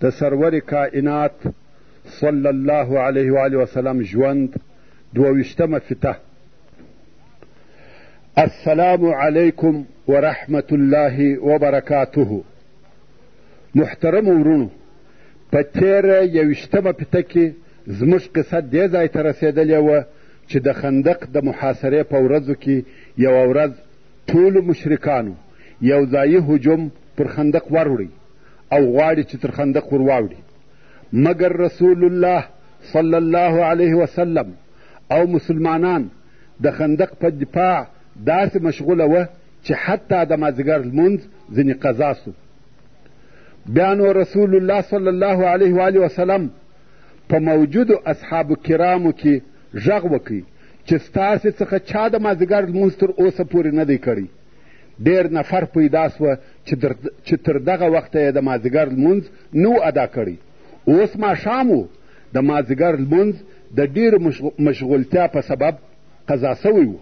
د سرور کائنات صلی الله علیه و آله وسلم ژوند دوویشتمه فته السلام علیکم ورحمت الله وبرکاته محترم ورونو په تېره یویشتمه فته کې زموږ قصه دې ځای ته رسېدلې وه چې د خندق د محاصرې په ورځو کې یوه ورځ ټولو مشرکانو یو ځایي هجوم پر خندق وروړی او غواړي چې تر خندق ور واوړي مګر رسول الله صلی الله علیه وسلم او مسلمانان د خندق په دفاع داسې مشغوله وه چې حتی د مازیګر لمونځ ځینې قضا سو بیا نو رسول الله صلی الله علیه و وسلم په موجودو اصحابو کرامو کې غږ وکړي چې ستاسې څخه چا د مازدیګر لمونځ تر اوسه پورې نه دی کړی ډېر نفر پیدا سوه چې تر دغه وخته یې د مازدیګر لمونځ نه ادا کړی اوس ماښام و د مازدیګر لمونځ د ډېرو مشغولتیا په سبب قضا سوی و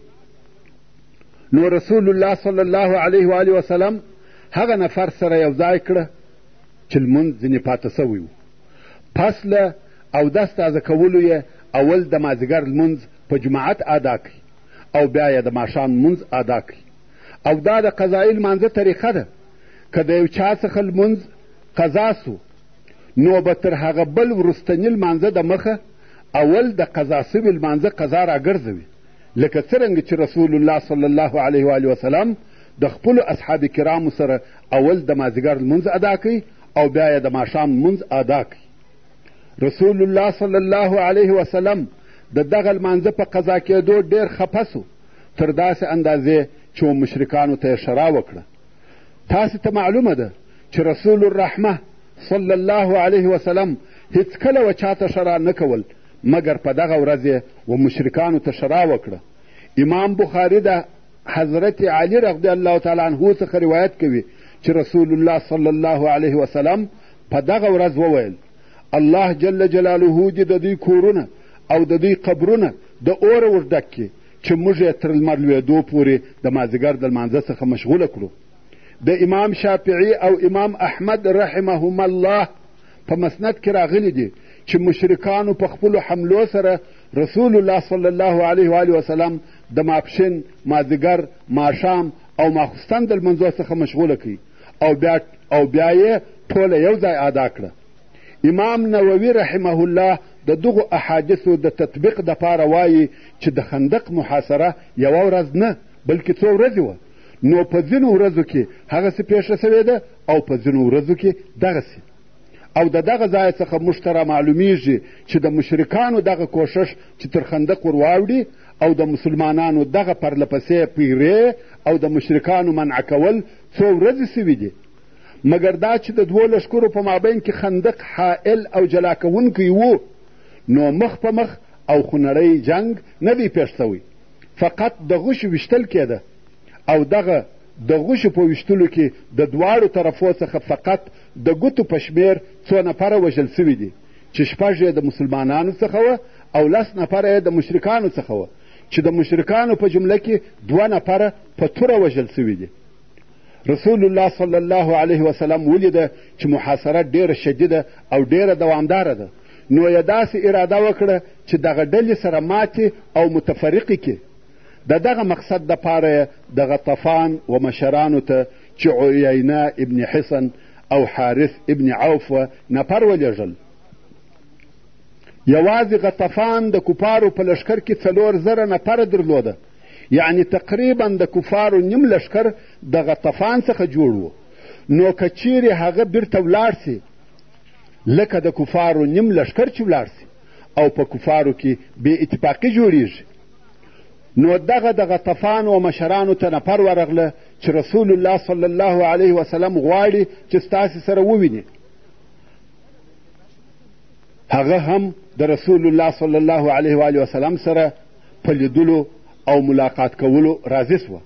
نو رسول الله صلی الله علیه و وسلم هغه نفر سره یو ځای کړه چې لمونځ ځینې پاته سوی و پس له اودس تازه کولو یې اول د مازیګر لمونځ په جماعت ادا کړي او بیا یې د ماښام لمونځ ادا کړي او دا د قضایي لمانځه طریقه ده که د یو چا څخه لمونځ قضا سو نو به تر هغه بل وروستني لمانځه د مخه اول د قضا سوي لمانځه قضا راګرځوي لکه څرنګه چې رسول الله صلی الله علیه و وسلم د خپلو اصحاب کرامو سره اول د مازیګر لمونځ ادا کوي او بیا یې د ماښام لمونځ ادا کړي رسول الله صلی الله علیه وسلم د دغه لمانځه په قضا کېدو ډېر خفه سو تر داسې اندازې چې و مشرکانو ته یې ښرا وکړه تاسې ته معلومه ده چې رسول الرحمه صلی الله علیه وسلم هیڅکله و چاته ښرا نه کول مګر په دغه ورځ یې و مشرکانو ته ښرا وکړه امام بخاري ده حضرت علي رضی الله تعالی عنه څخه روایت کوي چې رسول الله صلی الله علیه وسلم په دغه ورځ وویل الله جل جلاله دې د دوی کورونه او د دوی قبرونه د اوره ورډک کړي چې موږ یې تر لمر لوېدو پورې د مازدیګر د لمانځه څخه مشغوله کړو د امام شافعي او امام احمد رحمهما الله په مسند کې راغلي دي چې مشرکانو په خپلو حملو سره رسول الله صلی الله علیه و وسلم د ماپښین مازدیګر ماښام او ماخوستن د لمنځو څخه مشغوله کړي او بیا او بیا یې ټوله یو ځای ادا کړه امام نووي رحمه الله د دغو احادیثو د تطبیق دپاره وایي چې د خندق محاصره یوه ورځ نه بلکې څو ورځې وه نو په ځینو ورځو کې هغسې پېښه سوې ده او په ځینو ورځو کې دغسې او د دغه ځای څخه موږ ته رامعلومیږي چې د مشرکانو دغه کوښښ چې تر خندق ور واوړي او د مسلمانانو دغه پرله پسې پیرې او د مشرکانو منع کول څو ورځې شوي دي مګر دا چې د دوو لښکرو په مابین کې خندق حائل او جلا کوونکی وو نو مخ په مخ او خونړی جنګ نه دی پېښ شوی فقط د غوښې ویشتل کېده او دغه د غوښې په ویشتلو کې د دواړو طرفو څخه فقط د ګوتو په شمېر څو نفره وژل سوي دي چې شپږ یې د مسلمانانو څخه وه او لس نفره یې د مشرکانو څخه وه چې د مشرکانو په جمله کې دوه نفره په توره وژل سوي دي رسول الله صلی الله علیه وسلم ولیده چې محاصره ډېره شدیده او ډېره دوامداره ده نو یې داسې اراده وکړه چې دغه ډلې سره ماتې او متفرقې کې د دغه مقصد دپاره یې د غطفان و مشرانو ته چې عیینه ابن حسن او حارث ابن عوف نفر ولېږل یوازې غطفان د کفارو په لشکر کې څلور زره نفره درلوده یعنی تقریبا د کفارو نیم لشکر د غطفان څخه جوړ و نو که چیرې هغه بیرته ولاړ سي لکه د کفارو نیم لشکر چې ولاړ سي او په کفارو کې بې اتفاقي جوړیږي نو دغه د غطفانو مشرانو ته نفر ورغله چې رسول الله صلی الله علیه وسلم غواړي چې ستاسې سره وویني هغه هم د رسول الله صلی الله علیه و وسلم سره په لیدلو او ملاقات کولو راضي سوه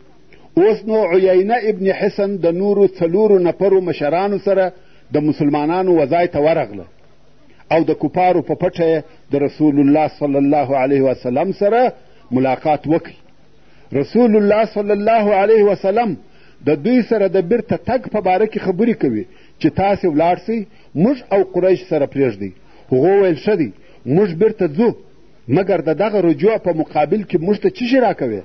اوس نو عیینه ابن حسن د نورو څلورو نفرو مشرانو سره د مسلمانانو وځای ته ورغله او د کفارو په پټه د رسول الله صلی الله علیه وسلم سره ملاقات وکړي رسول الله صلی الله علیه وسلم د دوی سره د بیرته تګ په باره کې خبرې کوي چې تاسې ولاړ سئ موږ او قریش سره پرېږدئ هغو ویل ښه دی موږ بیرته ځو مګر د دغه رجوع په مقابل کې موږ ته چیشي راکوې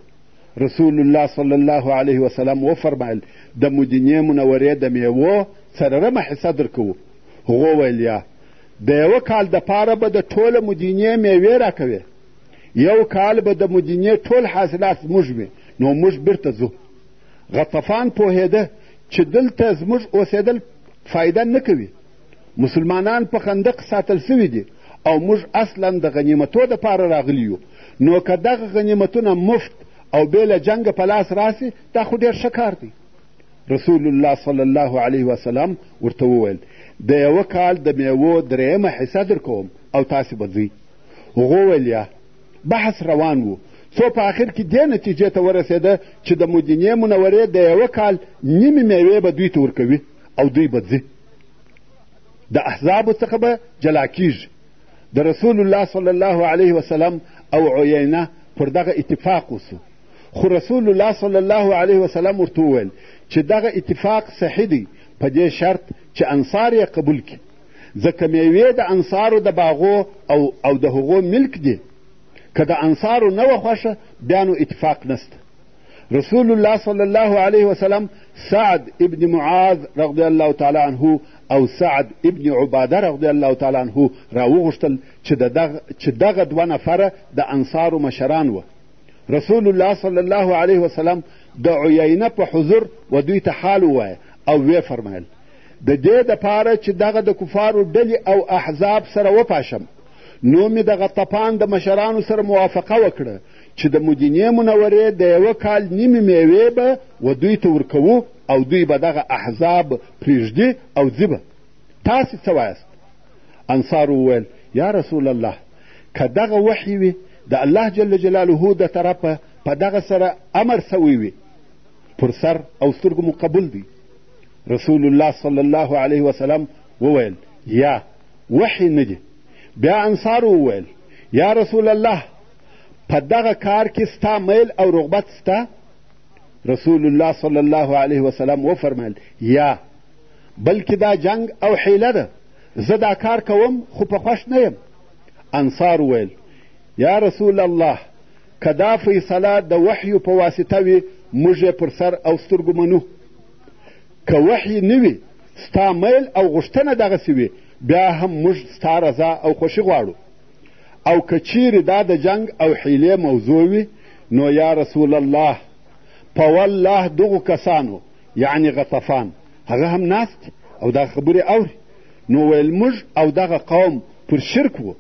رسول الله صلی الله علیه وسلم وفرمایل د مدینې منورې د میوو څلورمه حصه درکوو هغو ویل یا د یوه کال دپاره به د ټوله مدینې میوې راکوې یو کال به د مدینې ټول حاصلات زموږ وي نو موږ بیرته ځو غطفان پوهېده چې دلته زموږ اوسېدل فایده نه کوي مسلمانان په خندق ساتل سوي دي او موږ اصلا د غنیمتو دپاره راغلي یو نو که دغه غنیمتونه مفت او بې له جنګه په لاس راسي دا خو ډېر ښه کار دی رسول الله صلی الله علیه وسلم ورته وویل د یوه کال د میوو درېیمه حصه درکوم او تاسې به ځئ هغو ویل یا بحث روان و څو په آخر کې دې نتیجې ته ورسېده چې د مدینې منورې د یوه کال نیمې میوې به دوی ته ورکوي او دوی به ځي د احزابو څخه به جلا کیږي د رسول الله صلی الله علیه وسلم او عینه پر دغه اتفاق وسو خو رسول الله صلی الله علیه وسلم ورته وویل چې دغه اتفاق صحیح دی په دې شرط چې انصار یې قبول کړي ځکه میوې د انصارو د باغو او, او د هغو ملک دي که د انصارو نه وه خوښه بیا نو اتفاق نسته رسول الله صلی الله علیه وسلم سعد ابن معاذ رضی الله تعالی عنه او سعد ابن عباده رضی الله تعالی عنه راوغوښتل چې دغه چې دغه دوه نفره د انصارو مشران وه رسول الله صلی الله علیه وسلم د عیینه په حضور و دوی ته حال ووایه او ویې فرمایل د دې دپاره چې دغه د کفارو ډلې او احزاب سره وپاشم نو مې د غطفان د مشرانو سره موافقه وکړه چې د مدینې منورې د یوه کال نیمې میوې به و دوی ته ورکوو او دوی به دغه احزاب پرېږدي او ځي به تاسې څه وایاست انصار وویل یا رسول الله که دغه وحی وي د الله جل جلاله د طرفه په دغه سره امر سوی وي پر سر او سترګو مو قبول دی رسول الله صلی الله علیه وسلم وویل یا وحی نه دی بیا انصار وویل یا رسول الله په دغه کار کې ستا میل او رغبت سته رسول الله صلی الله علیه وسلم وفرمیل یا بلکې دا جنگ او حیله ده زه دا کار کوم خو په خوښ نه یم انصار ویل یا رسول الله که دا فیصله د وحیو په واسطه وي موږ یې پر سر او سترګو منو که وحی نه وي ستا میل او غوښتنه دغسې وي بیا هم موږ ستا رضا او خوښي غواړو او که چیرې دا د جنګ او حیلې موضوع وي نو یا رسول الله په والله دغو کسانو یعنې غطفان هغه هم ناست او دا خبرې اوري نو ویل موږ او دغه قوم پر شرک وو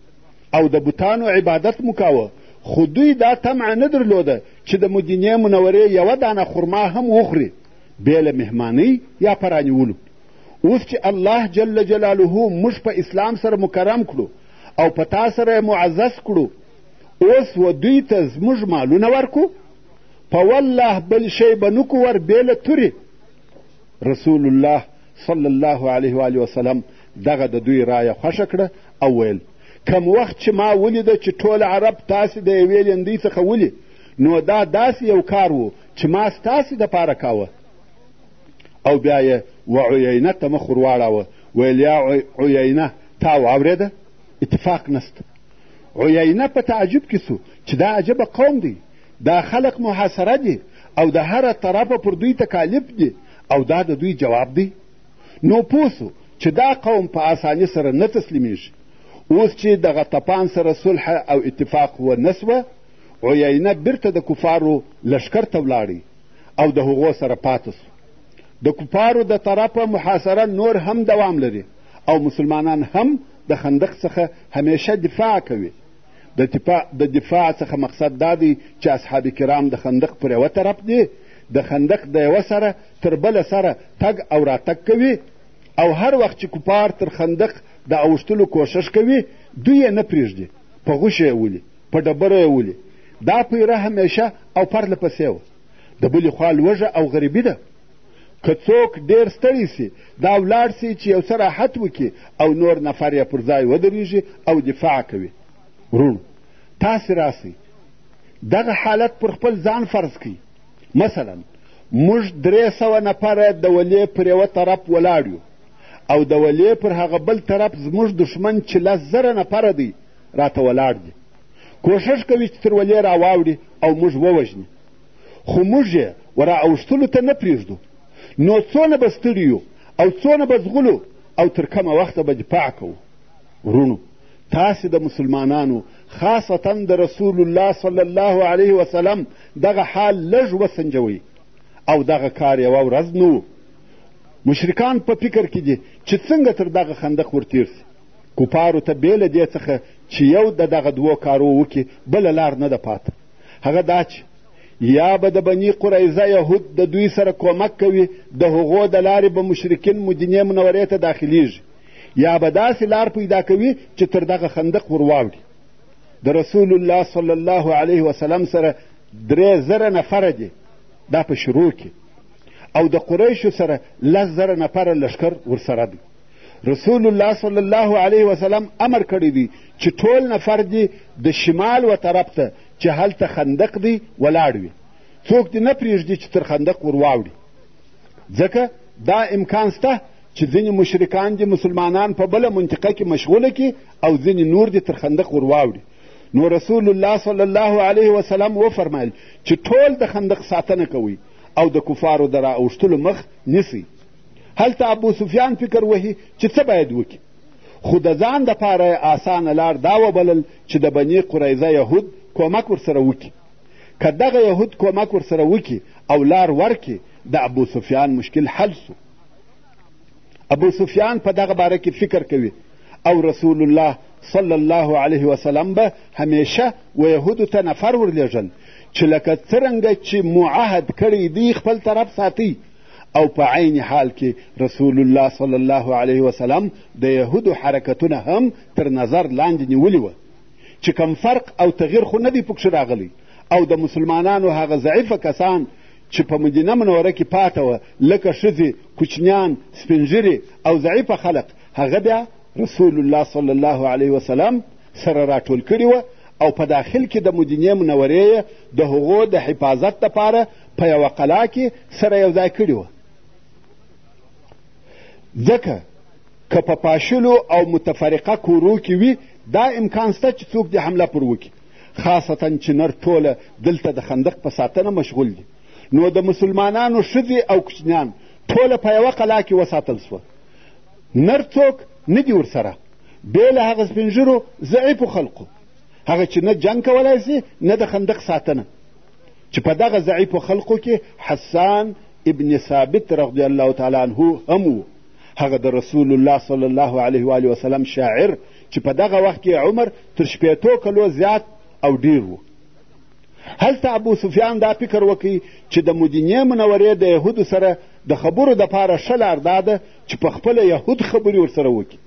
او د بوتانو عبادت مو کاوه خو دوی دا طمعه نه درلوده چې د مدینې منورې یوه دانه خرما هم وخوري بې له مهمانۍ یا په رانیولو اوس چې الله جل جلاله موږ په اسلام سره مکرم کړو او په تا سره یې معزز کړو اوس و دوی ته زموږ مالونه ورکو په والله بل شی به نه کو ور بې له تورې رسول الله صلی الله علیه و وسلم دغه د دوی رایه خوښه کړه او ویل کم وخت چې ما ولیده چې ټول عرب تاسې د یوې لیندۍ څخه ولي نو دا داسې یو کار و چې ما ستاسې دپاره کاوه او بیا یې و عیینه ته مخ ورواړاوه ویل یا عیینه تا واورېده اتفاق نسته عیینه په تعجب کې سو چې دا عجبه قوم دی دا خلق محاصره دي او د هره طرفه پر دوی تکالیف دي او دا د دوی جواب دی نو پوه سو چې دا قوم په اساني سره نه تسلیمیږي اوس چې د غطفان سره صلح او اتفاق ونه سوه عیینه بیرته د کفارو لښکر ته ولاړی او د هغو سره پاته سو د کفارو د طرفه محاصره نور هم دوام لري او مسلمانان هم د خندق څخه همیشه دفاع کوي د دفاع, د دفاع څخه مقصد دا دی چې اصحاب کرام د خندق پر یوه طرف دي د خندق د یوه سره تر بله سره تګ او راتګ کوي او هر وخت چې کفار تر خندق د اوښتلو کوښښ کوي دوی یې نه پرېږدي په غوښې یې ولي په ډبرو یې ولي دا پیره همیشه او پرله پسې وه د بلې خوا لوږه او غریبي ده که څوک ډېر ستړی سي دا ولاړ سي چې یو څه راحت وکړي او نور نفر یې پر ځای ودرېږي او دفاع کوي وروڼو تاسې راسئ دغه حالت پر خپل ځان فرض کړئ مثلا موږ درې سوه نفره د ولې پر یوه طرف ولاړ یو او د ولې پر هغه بل طرف زموږ دښمن چې لس زره نفره دی راته ولاړ دي کوښښ کوي چې تر ولې راواوړي او موږ ووژني خو موږ یې ورا اوښتلو ته نه پرېږدو نو څونه به ستړي یو او څونه به ځغلو او تر کومه وخته به دفاع کوو وروڼو تاسې د مسلمانانو خاصتا د رسول الله صلی الله علیه وسلم دغه حال لږ وسنجوئ او دغه کار یوه ورځ نه و مشرکان په فکر کې دي چې څنګه تر دغه خندق ورتیر سي کفارو ته بې له دې څخه چې یو د دغه دوو کارو وکړي بله لار نه ده پاته هغه دا چې یا به د بني قریظه یهود د دوی سره کومک کوي د هغو د لارې به مشرکین مدینې منورې ته داخلیږي یا به داسې لار پیدا کوي چې تر دغه خندق ور واوړي د رسول الله صلی الله علیه وسلم سره درې زره نفره دي دا په شروع کې او د قریشو سره لس زره نفره لښکر ورسره دی رسول الله صلی الله علیه وسلم امر کړی دی چې ټول نفر دي د شمال و طرف ته چې هلته خندق دی ولاړ وي څوک دې نه پرېږدي چې تر خندق ور واوړي ځکه دا امکان سته چې ځینې مشرکان دې مسلمانان په بله منطقه کې مشغوله کړي او ځینې نور دې تر خندق ور واوړي نو رسول الله صلی الله علیه وسلم وفرمایل چې ټول د خندق ساتنه کوي او د کفارو د رااوښتلو مخ نیسي هلته ابو سفیان فکر وهي چې څه باید وکړي خو د ځان دپاره اسانه لار دا وبلل چې د بني قریظه یهود کمک ورسره وکړي که دغه یهود کمک ورسره وکړي او لار ورکړي د ابو سفیان مشکل حل سو ابو سفیان په دغه باره کې فکر کوي او رسول الله صلی الله علیه وسلم به همیشه و یهودو ته نفر ورلېږل چې لکه څرنګه چې مو عهد کړی دی خپل طرف ساتي او په عین حال کې رسول الله صلی الله علیه وسلم د یهودو حرکتونه هم تر نظر لاندې نیولي وه چې کم فرق او تغییر خو نه دی پکښې راغلی او د مسلمانانو هغه ضعیفه کسان چې په مدینه منوره کې پاته وه لکه ښځې کوچنیان سپینږیري او ضعیفه خلق هغه بیا رسول الله صلی الله علیه وسلم سره راټول کړي وه او په داخل کې د مدینې منورې یې د هغو د حفاظت دپاره په یوه قلا کې سره یو ځای کړي وه ځکه که په پاشلو او متفرقه کورو کې وي دا امکان شته چې څوک دې حمله پر وکړي خاصتا چې نر ټوله دلته د خندق په ساتنه مشغول دي نو د مسلمانانو ښځې او کوچنیان ټوله په یوه قلا کې وساتل سوه نر څوک نه دي ورسره بې له هغه سپینږیرو ضعیفو خلقو هغه چې نه جنګ کولای سي نه د خندق ساتنه چې په دغه ضعیفو خلقو کې حسان ابن ثابت رضی الله تعالی عنه هم و هغه د رسول الله صلی الله علیه و وسلم شاعر چې په دغه وخت کې عمر تر شپېتو کلو زیات او ډیر و هلته ابو سفیان دا فکر وکړي چې د مدینې منورې د یهودو سره د خبرو دپاره ښه لار دا ده چې په خپله یهود خبرې ورسره وکړي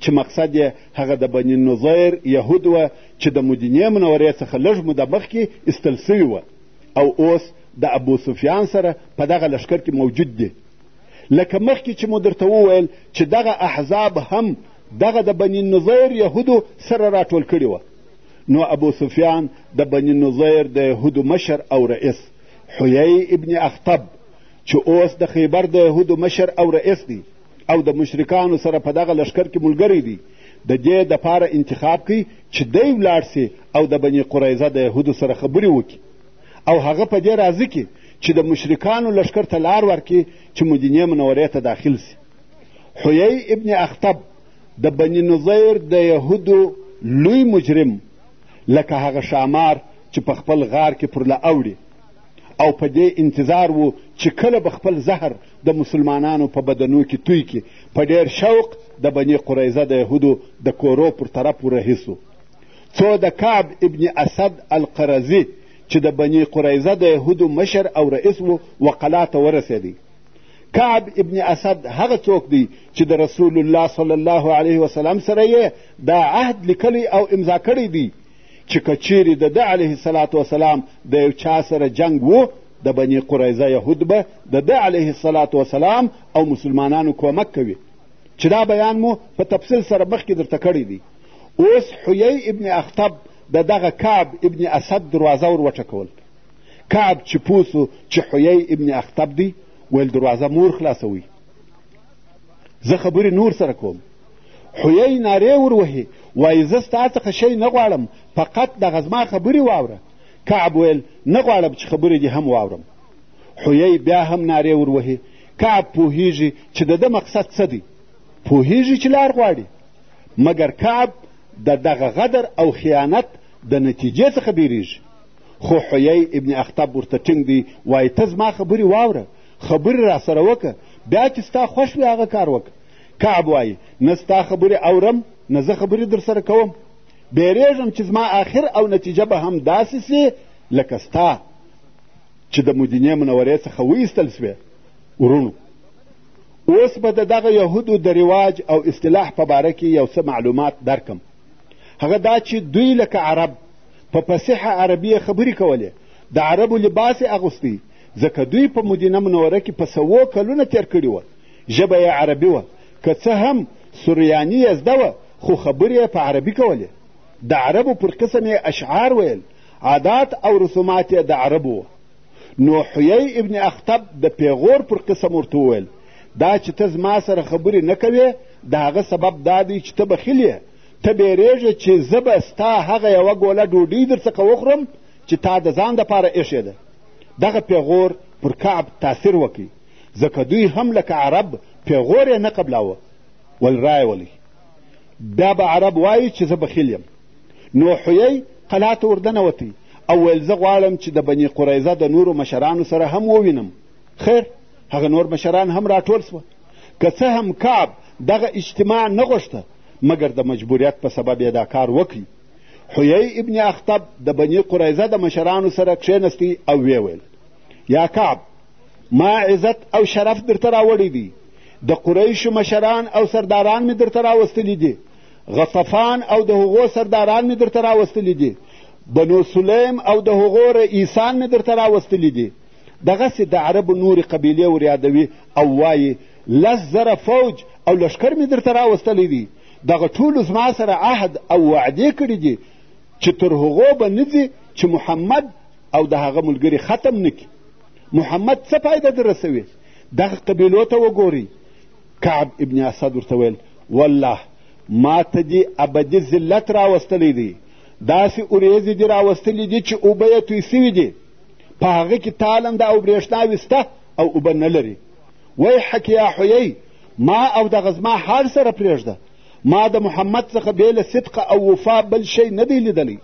چې مقصد یې هغه د بني نظیر یهود وه چې د مدینې منورې څخه لږ موده مخکې ایستل سوي وه او اوس د ابو سفیان سره په دغه لښکر کې موجود دي لکه مخکې چې مو درته وویل چې دغه احزاب هم دغه د بني نظیر یهودو سره راټول کړي وه نو ابو سفیان د بني نظیر د یهودو مشر او رئیس حیی ابن اخطب چې اوس د خیبر د یهودو مشر او رئیس دی او د مشرکانو سره په دغه لشکر کې ملګری دی د دې دپاره انتخاب کوي چې دی ولاړ سي او د بني قریظه د یهودو سره خبرې وکړي او هغه په دې راضي کړي چې د مشرکانو لشکر ته لار ورکړي چې مدینې منورې ته داخل سي حیی ابن اخطب د بني نظیر د یهودو لوی مجرم لکه هغه ښامار چې په خپل غار کې پرله اوړي او په دې انتظار وو چې کله به خپل زهر د مسلمانانو په بدنو کې توی کړي په ډېر شوق د بني قریظه د یهودو د کورو پر طرف ورهي سو څو د کعب ابن اسد القرزي چې د بني قریظه د یهودو مشر او رئیس و وقلا ته ورسېدی کعب ابن اسد هغه څوک دی چې د رسول الله صلی الله علیه وسلم سره یې دا عهد لیکلی او امضا کړی دی چې که چیرې د ده علیه الصلاة وسلام د یو چا سره جنګ و د بني قریظه یهود به د ده علیه الصلاة وسلام او مسلمانانو کمک کوي چې دا بیان مو په تفصیل سره مخکې درته کړی دی اوس حیی ابن اخطب د دغه کعب ابن اسد دروازه ور وټکول کعب چې پوه سو چې حیی ابن اخطب دی ویل دروازه مور خلاصوئ زه خبرې نور سره کوم حیی نارې ور وهي وایي زه ستا څخه شی نه غواړم فقط دغه زما خبرې واوره کعب ویل نه غواړم چې خبرې دې هم واورم حیی بیا هم نارې ور وهي کعب پوهیږي چې د ده مقصد څه دی پوهیږي چې لار غواړي مګر کعب د دغه غدر او خیانت د نتیجې څخه بیریږي خو حیی ابن اخطب ورته ټینګ دی وایي ته زما خبرې واوره خبرې را سره وکړه بیا چې ستا خوښ وي هغه کار وکړه کعب وایي نه ستا خبرې اورم نه زه خبرې در سره کوم بیریږم چې زما آخر او نتیجه به هم داسې سي لکه ستا چې د مدینې منورې څخه وایستل سوې ورونو اوس به د دغه یهودو د رواج او اصطلاح په باره کې یو څه معلومات درکم هغه دا چې دوی لکه عرب په فصیحه عربي خبرې کولې د عربو لباس یې اغوستی ځکه دوی په مدینه منوره کې په سوو کلونه تېر کړي وه ژبه یې عربي وه که څه هم سوریاني یې زده وه خو خبرې یې په عربي کولې د عربو پر قسم یې اشعار ویل عادات او رسومات یې د عربو وه نو حیی ابن اخطب د پیغور پر قسم ورته وویل دا چې ته زما سره خبرې نه کوې د هغه سبب دا دی چې ته بخیل یې ته بیریږه چې زه به ستا هغه یوه ګوله ډوډۍ در څخه وخورم چې تا د ځان دپاره ایښې ده دغه پیغور پر کعب تاثیر وکړي ځکه دوی هم لکه عرب پیغور یې نه قبلاوه ول رایه ولی بیا به عرب وایي چې زه بخیل یم نو حیی قلا ته وردنوتی او ویل زه غواړم چې د بني قریظه د نورو مشرانو سره هم ووینم خیر هغه نور مشران هم راټول سوه که څه هم کعب دغه اجتماع نه غوښته مګر د مجبوریت په سبب یې دا کار وکړي حیی ابن اختب د بني قریظه د مشرانو سره کښېنستی او ویې ویل یا کعب ما عزت او شرف درته راوړی دی د قریشو مشران او سرداران مې درته راوستلي دي غطفان او د هغو سرداران مې درته راوستلي دي بنو سلیم او د هغو رئیسان مې درته راوستلي دي دغسې د عربو نورې قبیلې وریادوي او وایي لس زره فوج او لښکر مې درته راوستلی دی دغه ټولو زما سره عهد او وعدې کړي دي چې تر هغو به نه ځي چې محمد او د هغه ملګري ختم نه کړي محمد څه فایده در رسوي دغه قبیلو ته وګورئ کعب ابن اسد ورته ویل والله ما ته دې ابدي ذلت راوستلی دی داسې ورېځې دې راوستلې دي چې اوبه یې توی سوي دي په هغه کې تالنده او برېښنا ویسته او اوبه نه لري ویحک یا حیی ما او دغه زما حال سره پرېږده ما د محمد څخه بې له صدقه او وفا بل شی نه دی لیدلی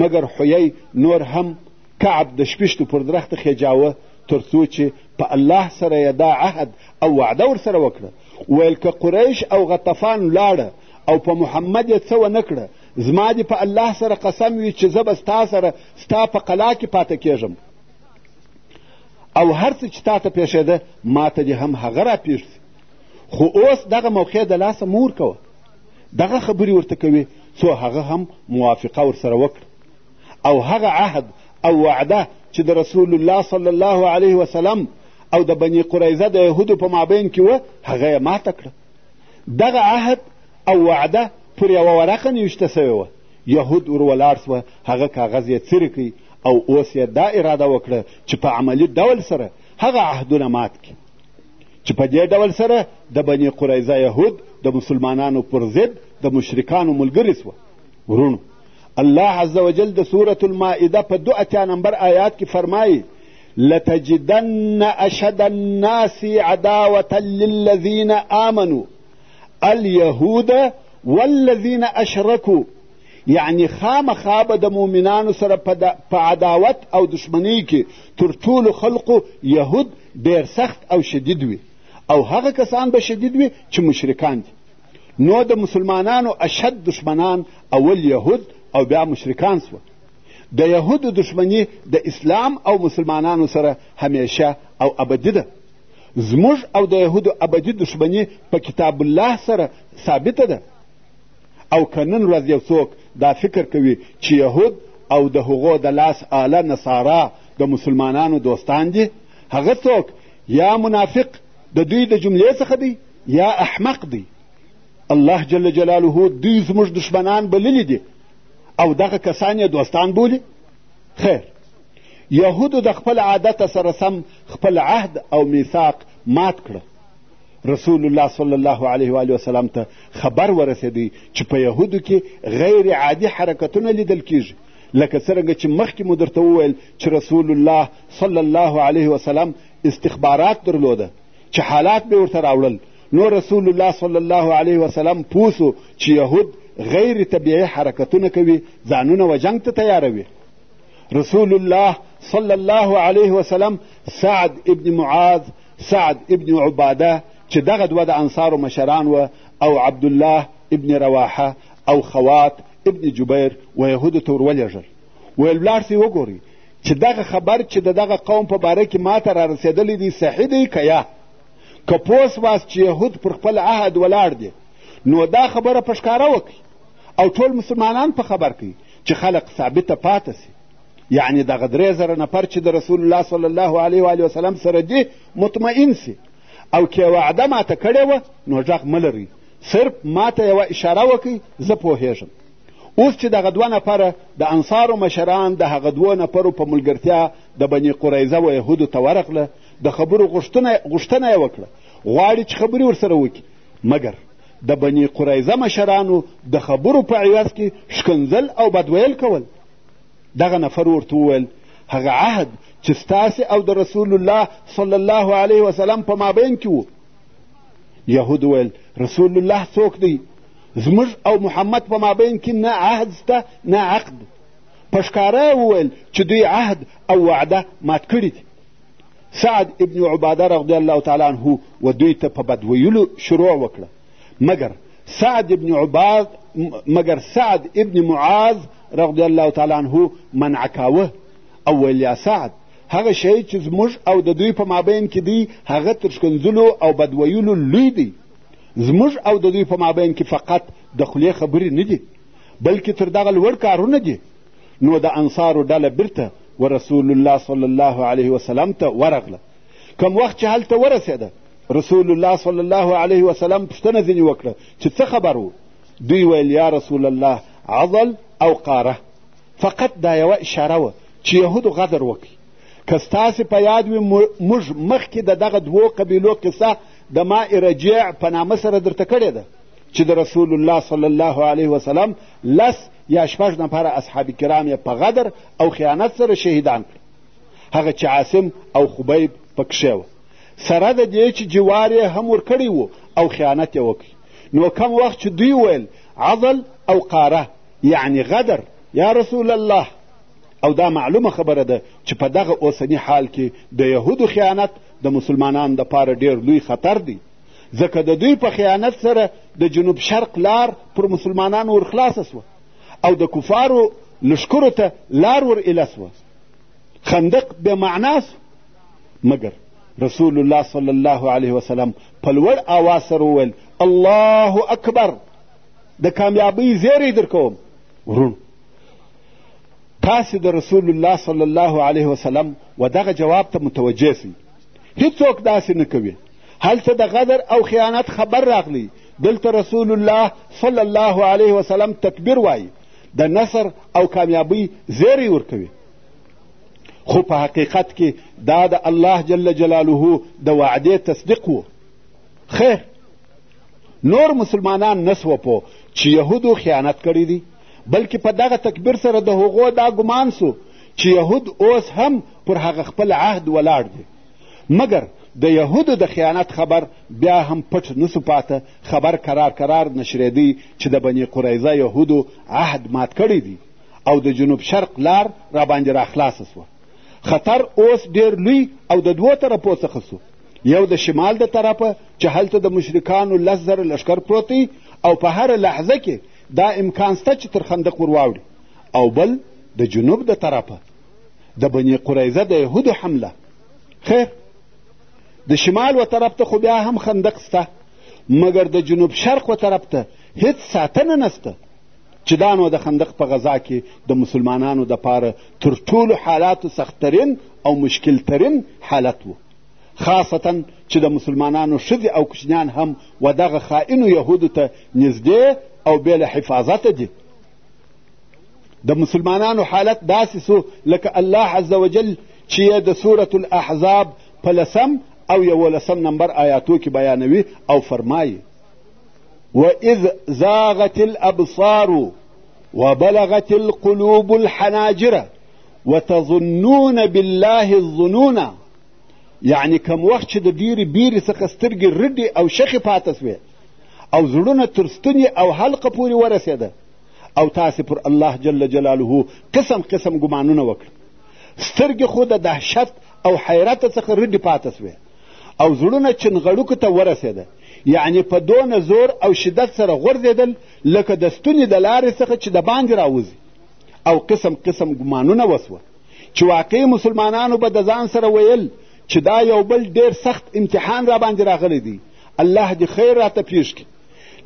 مګر حیی نور هم کعب د شپیشتو پر درخت خېجاوه تر څو چې په الله سره یې دا عهد او وعده ورسره وکړه ویل که قریش او غطفان لاړه او په محمد یې څه ونه کړه زما دې په الله سره قسم وي چې زه به ستا سره ستا په قلا کې پاته کېږم او هر څه چې تا ته پېښېده ما ته دې هم هغه راپېښ سي خو اوس دغه موقع د لاسه مه ورکوه دغه خبرې ورته کوي څو هغه هم موافقه ورسره وکړي او هغه عهد او وعده چې د رسول الله صلی الله علیه وسلم او د بني قریظه د یهودو په مابین کې وه هغه یې ماته کړه دغه عهد او وعده پر یوه ورقه نوشته سوې وه یهود ور ولاړ سوه هغه کاغذ یې څیرې کوي او اوس یې دا اراده وکړه چې په عملي ډول سره هغه عهدونه مات کړي چې په دې ډول سره د بني قریظه یهود د مسلمانانو پر ضد د مشرکانو ملګري سوه ورونو الله عز وجل د سورة المائده په دو اتیا نمبر آیات کې فرمایي لتجدن اشد الناس عداوة للذین آمنوا اليهود والذین اشرکو یعنی خامخا به د مؤمنانو سره په عداوت او دشمنۍ کې تر ټولو خلقو یهود ډېر سخت او شدید وي او هغه کسان به شدید وي چې مشرکان دي نو د مسلمانانو اشد دشمنان اول یهود او بیا مشرکان سوه د یهودو دښمني د اسلام او مسلمانانو سره همیشه او ابدي ده زموږ او د یهودو ابدي دښمني په کتاب الله سره ثابته ده او که نن ورځ یو څوک دا فکر کوي چې یهود او د هغو د لاس آله نصارا د مسلمانانو دوستان دي هغه څوک یا منافق د دوی د جملې څخه دی یا احمق دی الله جل جلاله دوی زموږ دشمنان بللي دي او دغه کسان یې دوستان بولي خیر یهودو د خپل عادت سره سم خپل عهد او میثاق مات کړه رسول الله صلی الله علیه و وسلم ته خبر ورسېدی چې په یهودو کې غیر عادي حرکتونه لیدل کیږي لکه څرنګه چې مخکې مو درته وویل چې رسول الله صلی الله علیه وسلم استخبارات درلوده چې حالات به ورته راوړل نو رسول الله صلی الله علیه وسلم پوه سو چې یهود غیر طبیعي حرکتونه کوي ځانونه و جنګ ته تیاروي رسول الله صلی الله علیه وسلم سعد ابن معاذ سعد ابن عباده چې دغه دوه د انصارو مشران و او عبدالله ابن رواحه او خوات ابن جبیر و یهودو ته ور ولېږل ویل ولاړ سئ وګورئ چې دغه خبر چې د دغه قوم په باره کې ما ته رارسېدلی دی صحیح دی که یا که پوه سواست چې یهود پر خپل عهد ولاړ دی نو دا خبره په ښکاره وکړي او ټول مسلمانان په خبر کړي چې خلق ثابته پاته سي یعنی دغه درې زره نفر چې د رسول الله صلی الله علیه و علیه وسلم سره دي مطمئن سي او که وعده ماته کړې وه نو غږ مه لرئ صرف ماته یوه اشاره وکړئ زه پوهېږم اوس چې دغه دوه نفره د انصارو مشران د هغه دوو نفرو په ملګرتیا د بني قریظه و یهودو ته ورغله د خبرو غوښتنه یې وکړه غواړي چې خبرې ورسره وکړي مګر د بني قریظه مشرانو د خبرو په عوض کې ښکنځل او بدویل کول دغه نفر ورته وویل هغه عهد چې ستاسې او د رسول الله صلی الله علیه وسلم په مابین کې و یهود ویل رسول الله څوک دی زموږ او محمد په مابین کې نه عهد سته نه عقد په ښکاره یې وویل چې دوی عهد او وعده مات کړي دي سعد ابن عباده رضی الله تعالی عنه و دوی ته په بد ویلو شروع وکړه مګر سعد ابن عباد مګر سعد ابن معاذ رضی الله تعالی عنه منع کاوه او ویل یا سعد هغه شی چې زموږ او د دوی په مابین کې دی هغه تر ښکنځلو او بدویلو لوی دی زموږ او د دوی په مابین کې فقط د خولې خبرې نه دي بلکې تر دغه لوړ کارونه دي نو د انصارو ډله بیرته و رسول الله صلی الله علیه وسلم ته ورغله کم وخت چې هلته ورسېده رسول الله صلی الله علیه وسلم پوښتنه ځینې وکړه چې څه خبر و دوی ویل یا رسول الله عضل او قاره فقط دا یوه اشاره وه چې یهودو غدر وکړي که ستاسې په یاد وي موږ مخکې د دغه دوو قبیلو قصه د ماء رجیع په نامه سره درته کړې ده چې د رسول الله صلی الله علیه وسلم لس یا شپږ نفره اصحاب کرام یې په غدر او خیانت سره شهیدان کړل هغه چې عاصم او خبیب پکښې وه سره د دې چې جوار یې هم ورکړی و او خیانت یې وکړي نو کم وخت چې دوی ویل عضل او قاره یعنی غدر یا رسول الله او دا معلومه خبره ده چې په دغه اوسني حال کې د یهودو خیانت د مسلمانانو دپاره ډېر لوی خطر دی ځکه د دوی په خیانت سره د جنوب شرق لار پر مسلمانانو ورخلاصه سوه او د کفارو لښکرو ته لار ور ایله سوه خندق بې معنا سو مګر رسول الله صلی الله علیه وسلم په لوړ آواز سره وویل الله اکبر د کامیابۍ زیری در کوم ورونو تاسې د رسول الله صلی الله علیه وسلم و دغه جواب ته متوجه سئ هیڅوک داسې نه کوي هلته د غدر او خیانت خبر راغلی دلته رسول الله صلی الله علیه وسلم تکبیر وایي د نصر او کامیابی زیری ورکوي خو په حقیقت کې دا د الله جل جلاله د وعدې تصدیق و خیر نور مسلمانان نه سوه پوه چې یهودو خیانت کړی دی بلکې په دغه تکبیر سره د هغو دا ګمان سو چې یهود اوس هم پر هغه خپل عهد ولاړ دي مګر د یهودو د خیانت خبر بیا هم پټ نسو پاته خبر کرار کرار نشرېدی چې د بني قریظه یهودو عهد مات کړی دی او د جنوب شرق لار راباندې راخلاصه سوه خطر اوس ډیر لوی او د دوو طرفو څخه سو یو د شمال د طرفه چې هلته د مشرکانو لس زره لښکر پروت او په هره لحظه کې دا امکان شته چې تر خندق ور واوړي او بل د جنوب د طرفه د بني قریظه د یهودو حمله خیر د شمال و طرف ته خو بیا هم خندق سته مګر د جنوب شرق و طرف ته هیڅ ساتنه نسته چې دا نو د خندق په غذا کې د مسلمانانو دپاره تر ټولو حالاتو سختترین او مشکلترین حالت و خاصتا چې د مسلمانانو ښځې او کوچنیان هم و دغه خائنو یهودو ته نږدې او بې له حفاظته دي د مسلمانانو حالت داسې سو لکه الله عز وجل چې یې د سورة الاحزاب په لسم او یولسم نمبر آیاتو کې بیانوي او فرمایي وإذ زاغت الأبصار وبلغت القلوب الحناجر وتظنون بالله الظنون یعنې کم وخت چې د ډېرې بیرې څخه سترګې رډې او شخې پاته سوې او زړونه تر ستونې او حلقه پورې ورسېده او تاسې پر الله جل جلاله قسم قسم ګمانونه وکړه سترګې خو د دهشت او حیرت څخه رډې پاته سوې او زړونه چنغړوکو ته ورسېده یعنې په دونه زور او شدت سره غورځېدل لکه د ستونې د لارې څخه چې د باندې راوځي او قسم قسم ګمانونه وسوه چې واقعي مسلمانانو به د ځان سره ویل چې دا یو بل ډیر سخت امتحان را باندې راغلی دی الله دې خیر راته پیښ کړي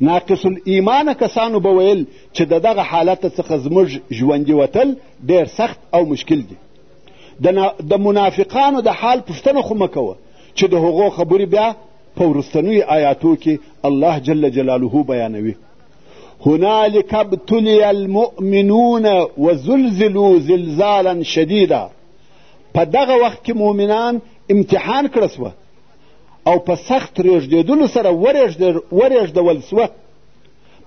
ناقص الایمانه کسانو به ویل چې د دغه حالت څخه زموږ ژوندي وتل ډیر سخت او مشکل دی د منافقانو د حال پوښتنه خو مه کوه چې د هغو خبرې بیا په وروستنیو آیاتو کې الله جل جلاله بیانوي هنالک ابتلی المؤمنون وزلزلو زلزالا شدیدا په دغه وخت کې مؤمنان امتحان کړه سوه او په سخت رېږدېدلو سره ورېږدول سوه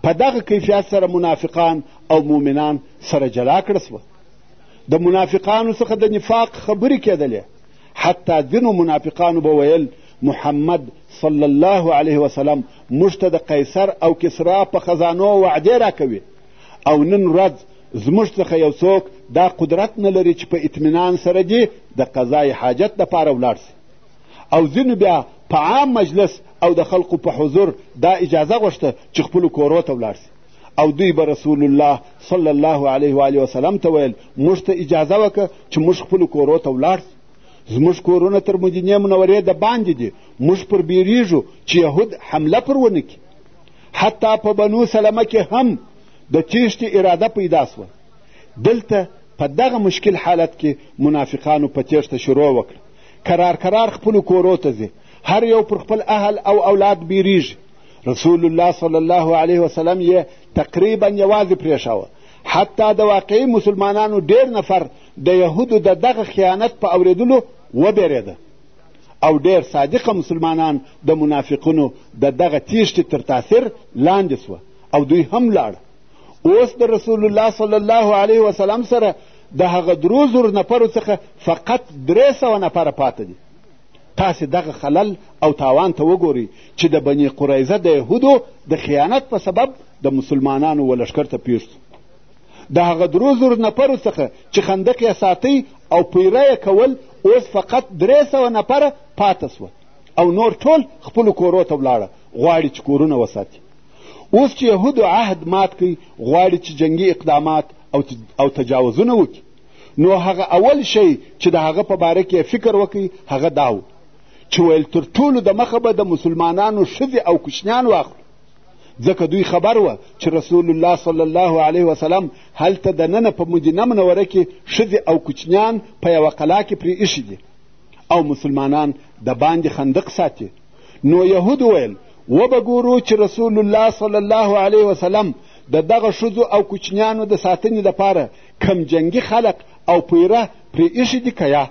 په دغه کیفیت سره منافقان او مؤمنان سره جلا کړه سوه د منافقانو څخه د نفاق خبرې کېدلې حتی ځینو منافقانو به ویل محمد صلی الله علیه وسلم موږ ته د قیصر او کسرا په خزانو وعدې راکوي او نن ورځ زموږ څخه یو څوک دا قدرت نه لري چې په اطمینان سره دې د قضای حاجت دپاره ولاړ سي او ځینو بیا په عام مجلس او د خلقو په حضور دا اجازه غوښته چې خپلو کورو ته ولاړ سي او دوی به رسول الله صلی الله علیه و وسلم ته ویل موږ ته اجازه وکړه چې موږ خپلو کورو ته ولاړ سو زموږ کورونه تر مدینې منورې د باندې دي موږ پر بیریږو چې یهود حمله پر ونه کړي حتی په بنو سلمه کې هم د تیښتې اراده پیدا سوه دلته په دغه مشکل حالت کې منافقانو په تیښته شروع وکړه کرار کرار خپلو کورو ته ځي هر یو پر خپل اهل او اولاد بیریږي رسول الله صلی الله علیه وسلم یې تقریبا یوازې پرېښاوه حتی د واقعي مسلمانانو ډېر نفر د یهودو د دغه خیانت په اورېدلو وبېرېده او ډېر صادقه مسلمانان د منافقونو د دغه تیښتې تر تاثیر لاندې سوه او دوی هم لاړ اوس د رسول الله صلی الله علیه وسلم سره د هغه درو زرو نفرو څخه فقط درې سوه نفره پاته دي تاسې دغه خلل او تاوان ته وګورئ چې د بني قریظه د یهودو د خیانت په سبب د مسلمانانو و لښکر ته پېښ د هغه درو زرو نفرو څخه چې خندق یې ساتئ او پیره یې کول اوس فقط درې سوه نفره پاته سوه او نور ټول خپلو کورو ته ولاړه غواړي چې کورونه وساتي اوس چې یهودو عهد مات کوي غواړي چې جنګي اقدامات او تجاوزونه وکړي نو هغه اول شی چې د هغه په باره کې فکر وکړي هغه دا و چې ویل تر ټولو د مخه به د مسلمانانو ښځې او کوچنیان واخلو ځکه دوی خبر وه چې رسول الله صلی الله علیه وسلم هلته دننه په مدینه منوره کې ښځې او کوچنیان په یوه قلا کې پرې ایښي دي او مسلمانان د باندې خندق ساتي نو یهودو ویل وبه ګورو چې رسول الله صلی الله علیه وسلم د دغه ښځو او کوچنیانو د ساتنې لپاره کم جنګي خلق او پیره پرې ایښي دي که یا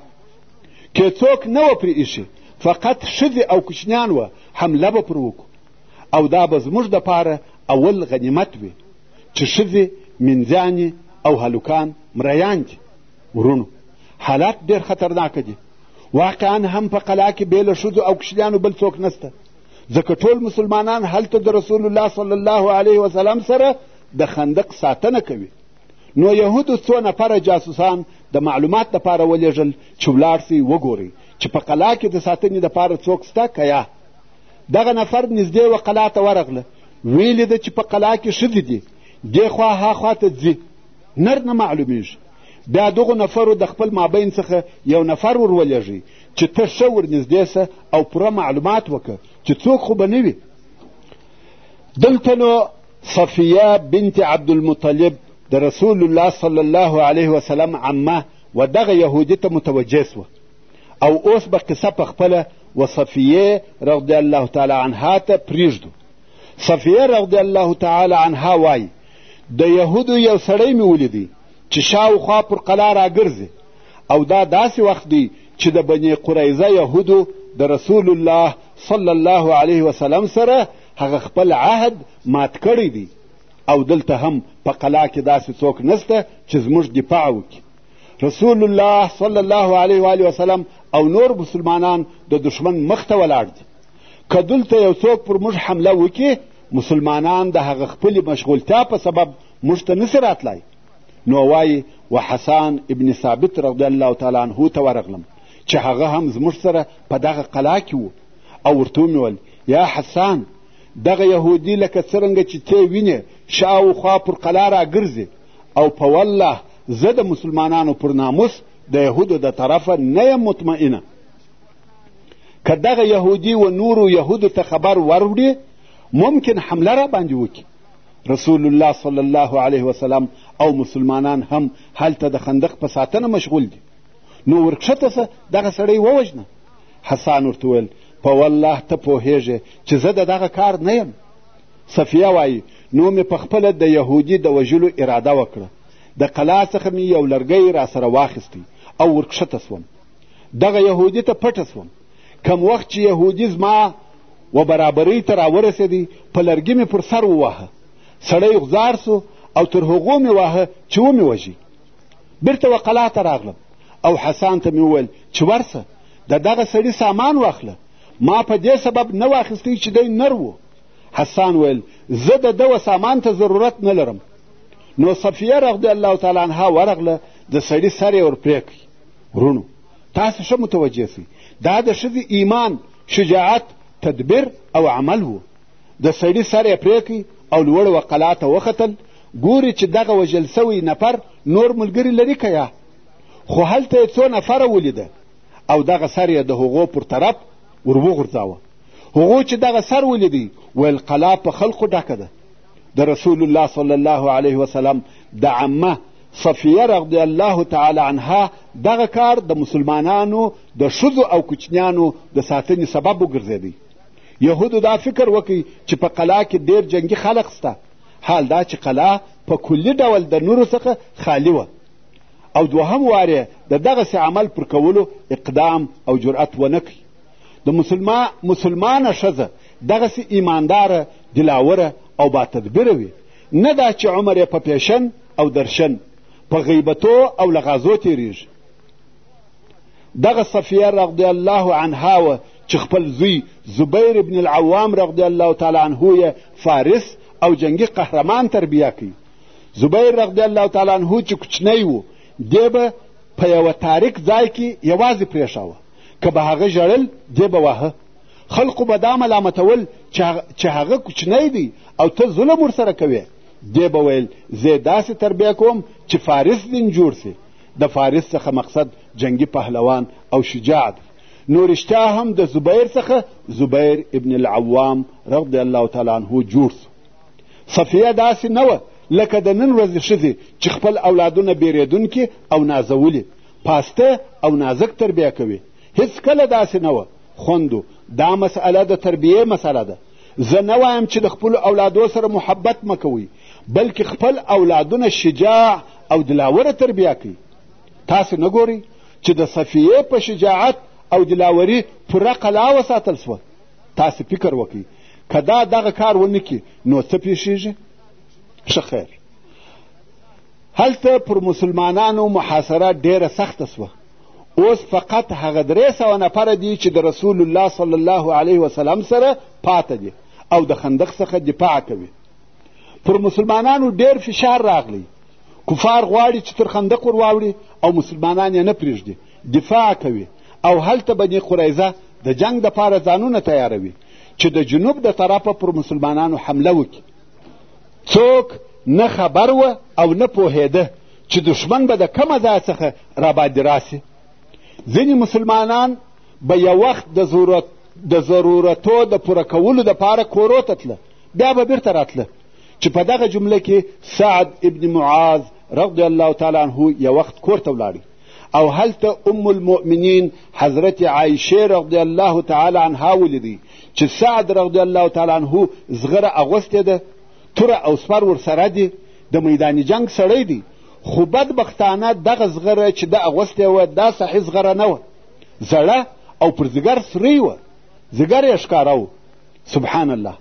که څوک نه وه پرې ایښي فقط ښځې او کوچنیان وه حمله به پر وکړو او دا به زموږ دپاره اول غنیمت وي چې ښځې مینځیانې او هلکان مریان دي ورونو حالات ډېر خطرناک دي واقعا هم په قلا کې بې له ښځو او کوچنیانو بل څوک نسته ځکه ټول مسلمانان هلته د رسول الله صلی الله علیه وسلم سره د خندق ساتنه کوي نو یهودو څو نفره جاسوسان د معلومات دپاره ولیږل چې ولاړ سئ وګورئ چې په قلا کې د ساتنې دپاره څوک سته که یا دغه نفر نږدې و قلا ته ورغله ویې لیده چې په قلا کې ښځې دي دې خوا ها خوا ته ځي نر نه معلومیږي بیا دغو نفرو د خپل مابین څخه یو نفر ور ولېږي چې ته ښه ور نږدې سه او پوره معلومات وکړه چې څوک خو به نه وي دلته نو صفیه بنت عبدالمطلب د رسول الله صلی الله علیه وسلم عمه و دغه یهودي ته متوجه سوه او اوس به قصه په خپله و صفیه رضی الله تعالی عنها ته پریږدو صفیه رضی الله تعالی عنها وایي د یهودو یو سړی مې ولیدی چې شاوخوا پر قلا راګرځي او دا داسې وخت دی چې د بني قریظه یهودو د رسول الله صلی الله علیه وسلم سره هغه خپل عهد مات کړی دی او دلته هم په قلا کې داسې څوک نسته چې زموږ دفاع وکړي رسول الله صلی الله علیه و آله وسلم او نور مسلمانان د دښمن مخ ته ولاړ دي که دلته یو څوک پر موږ حمله وکړي مسلمانان د هغه خپلې مشغولتیا په سبب موږ ته نسي راتلای نو وایي و حسان ابن ثابت رضی الله تعالی عنه ته ورغلم چې هغه هم زموږ سره په دغه قلا کې و او ورته ومې ویل یا حسان دغه یهودي لکه څرنګه چې ته وینې شاوخوا پر قلا راګرځي او په والله زه د مسلمانانو پر ناموس د یهودو د طرفه نه یم مطمئنه که دغه یهودي و نورو یهودو ته خبر وروړي ممکن حمله را باندې وکړي رسول الله صلی الله علیه وسلم او مسلمانان هم هلته د خندق په ساتنه مشغول دي نو ورکښته سه دغه سړی ووژنه حسان ورته وویل په والله ته پوهېږې چې زه د دغه کار نه یم صفیه وایي نو مې پخپله د یهودي د وژلو اراده وکړه د قلا څخه مې یو لرګی راسره واخیستی او ورکښته سوم دغه یهودي ته پټه سوم کم وخت چې یهودي زما و برابرۍ ته راورسېدی په لرګي مې پر سر وواهه سړی غزار سو او تر هغو مې واهه چې ومې وژي بیرته و قلا ته راغلم او حسان ته مې وویل چې ورسه د دغه سړي سامان واخله ما په دې سبب نه واخیستی چې دی نر و حسان ویل زه د ده و سامان ته ضرورت نه لرم نو صفیه رضی الله تعالی عنها ورغله د سړي سر یې ور پرې کړ وروڼو تاسو ښه متوجه سئ دا د ښځې ایمان شجاعت تدبیر او عمل و د سړي سر یې پرې کړ او لوړ وقلا ته وختل ګوري چې دغه وژل سوی نفر نور ملګري لري که یا خو هلته یې څو نفره ولیده او دغه سر یې د هغو پر طرف ور وغورځاوه هغو چې دغه سر ولیدی ویل قلا په خلقو ډکه ده د رسول الله صلی الله علیه وسلم د عمه صفیه رضی الله تعالی عنها دغه کار د مسلمانانو د ښځو او کوچنیانو د ساتنې سبب وګرځېدی یهودو دا فکر وکړي چې په قلا کې ډېر جنګي خلق سته حال دا چې قلا په کلي ډول د نورو څخه خالي وه او دوهم وار یې د دغسې عمل پر کولو اقدام او جرأت ونه کړي د مسلما مسلمانه ښځه دغسې ایمانداره دلاوره او باتدبیره وي نه دا چې عمر یې په پیشن او درشن په غیبتو او لغازو تېرېږي دغه صفیه رضی الله عنها وه چې خپل زوی زبیر ابن العوام رضی الله تعالی عنه یې فارس او جنګي قهرمان تربیه کوي زبیر رضی الله تعالی عنه چې کوچنی و دی به په یوه تاریک ځای کې یوازې پرېښاوه که به هغه ژړل دی به واهه خلقو به دا ملامتول چې هغه کوچنی دی او ته ظلم ورسره کوې دی به ویل زه داسې تربیه کوم چې فارس دین جوړ سي د فارس څخه مقصد جنگي پهلوان او شجاع دی نو رښتیا هم د زبیر څخه زبیر ابن العوام رضی الله تعالی عنه جوړ سو صفیه داسې نه وه لکه د نن ورځې ښځې چې خپل اولادونه بیرېدونکي او نازولي پاسته او نازک تربیه کوي هیڅکله داسې نه وه خوندو دا مسئله د تربیې مسئله ده زه نه وایم چې د خپلو اولادو سره محبت مه کوئ بلکې خپل اولادونه شجاع او دلاوره تربیه کوي تاسې نه ګورئ چې د صفیې په شجاعت او دلاوري پوره قلا وساتل سوه تاسې فکر وکړئ که دا دغه کار ونه کړي نو څه پېښېږي ښه خیر هلته پر مسلمانانو محاصره ډېره سخته سوه اوس فقط هغه درې سوه نفره دي چې د رسول الله صلی الله علیه وسلم سره پاته دي او د خندق څخه دفاع کوي پر مسلمانانو ډېر فشار راغلی کفار غواړي چې تر خندق ور واوړي او مسلمانان یې نه پرېږدي دفاع کوي او هلته بني قریظه د جنګ دپاره ځانونه تیاروي چې د جنوب د طرفه پر مسلمانانو حمله وکړي څوک نه خبر وه او نه پوهېده چې دښمن به د کومه ځای څخه راباندې راسي ځینې مسلمانان به یو وخت د ضرورت د ضرورتو د پوره کولو دپاره کورو ته تله بیا به بیرته راتله چې په دغه جمله کې سعد ابن معاذ رضی الله تعالی عنه یو وخت کور ته ولاړی او هلته ام المؤمنین حضرت عایشه رضی الله تعالی عنها ولیدی چې سعد رضی الله تعالی عنه زغره اغوستې ده توره او سپر ورسره دي د میدان جنګ سړی دی خو بدبختانه دغه زغره چې ده اغوستې وه دا صحیح زغره نه وه زړه او پر ځګر سری وه ځګر یې ښکاره و سبحان الله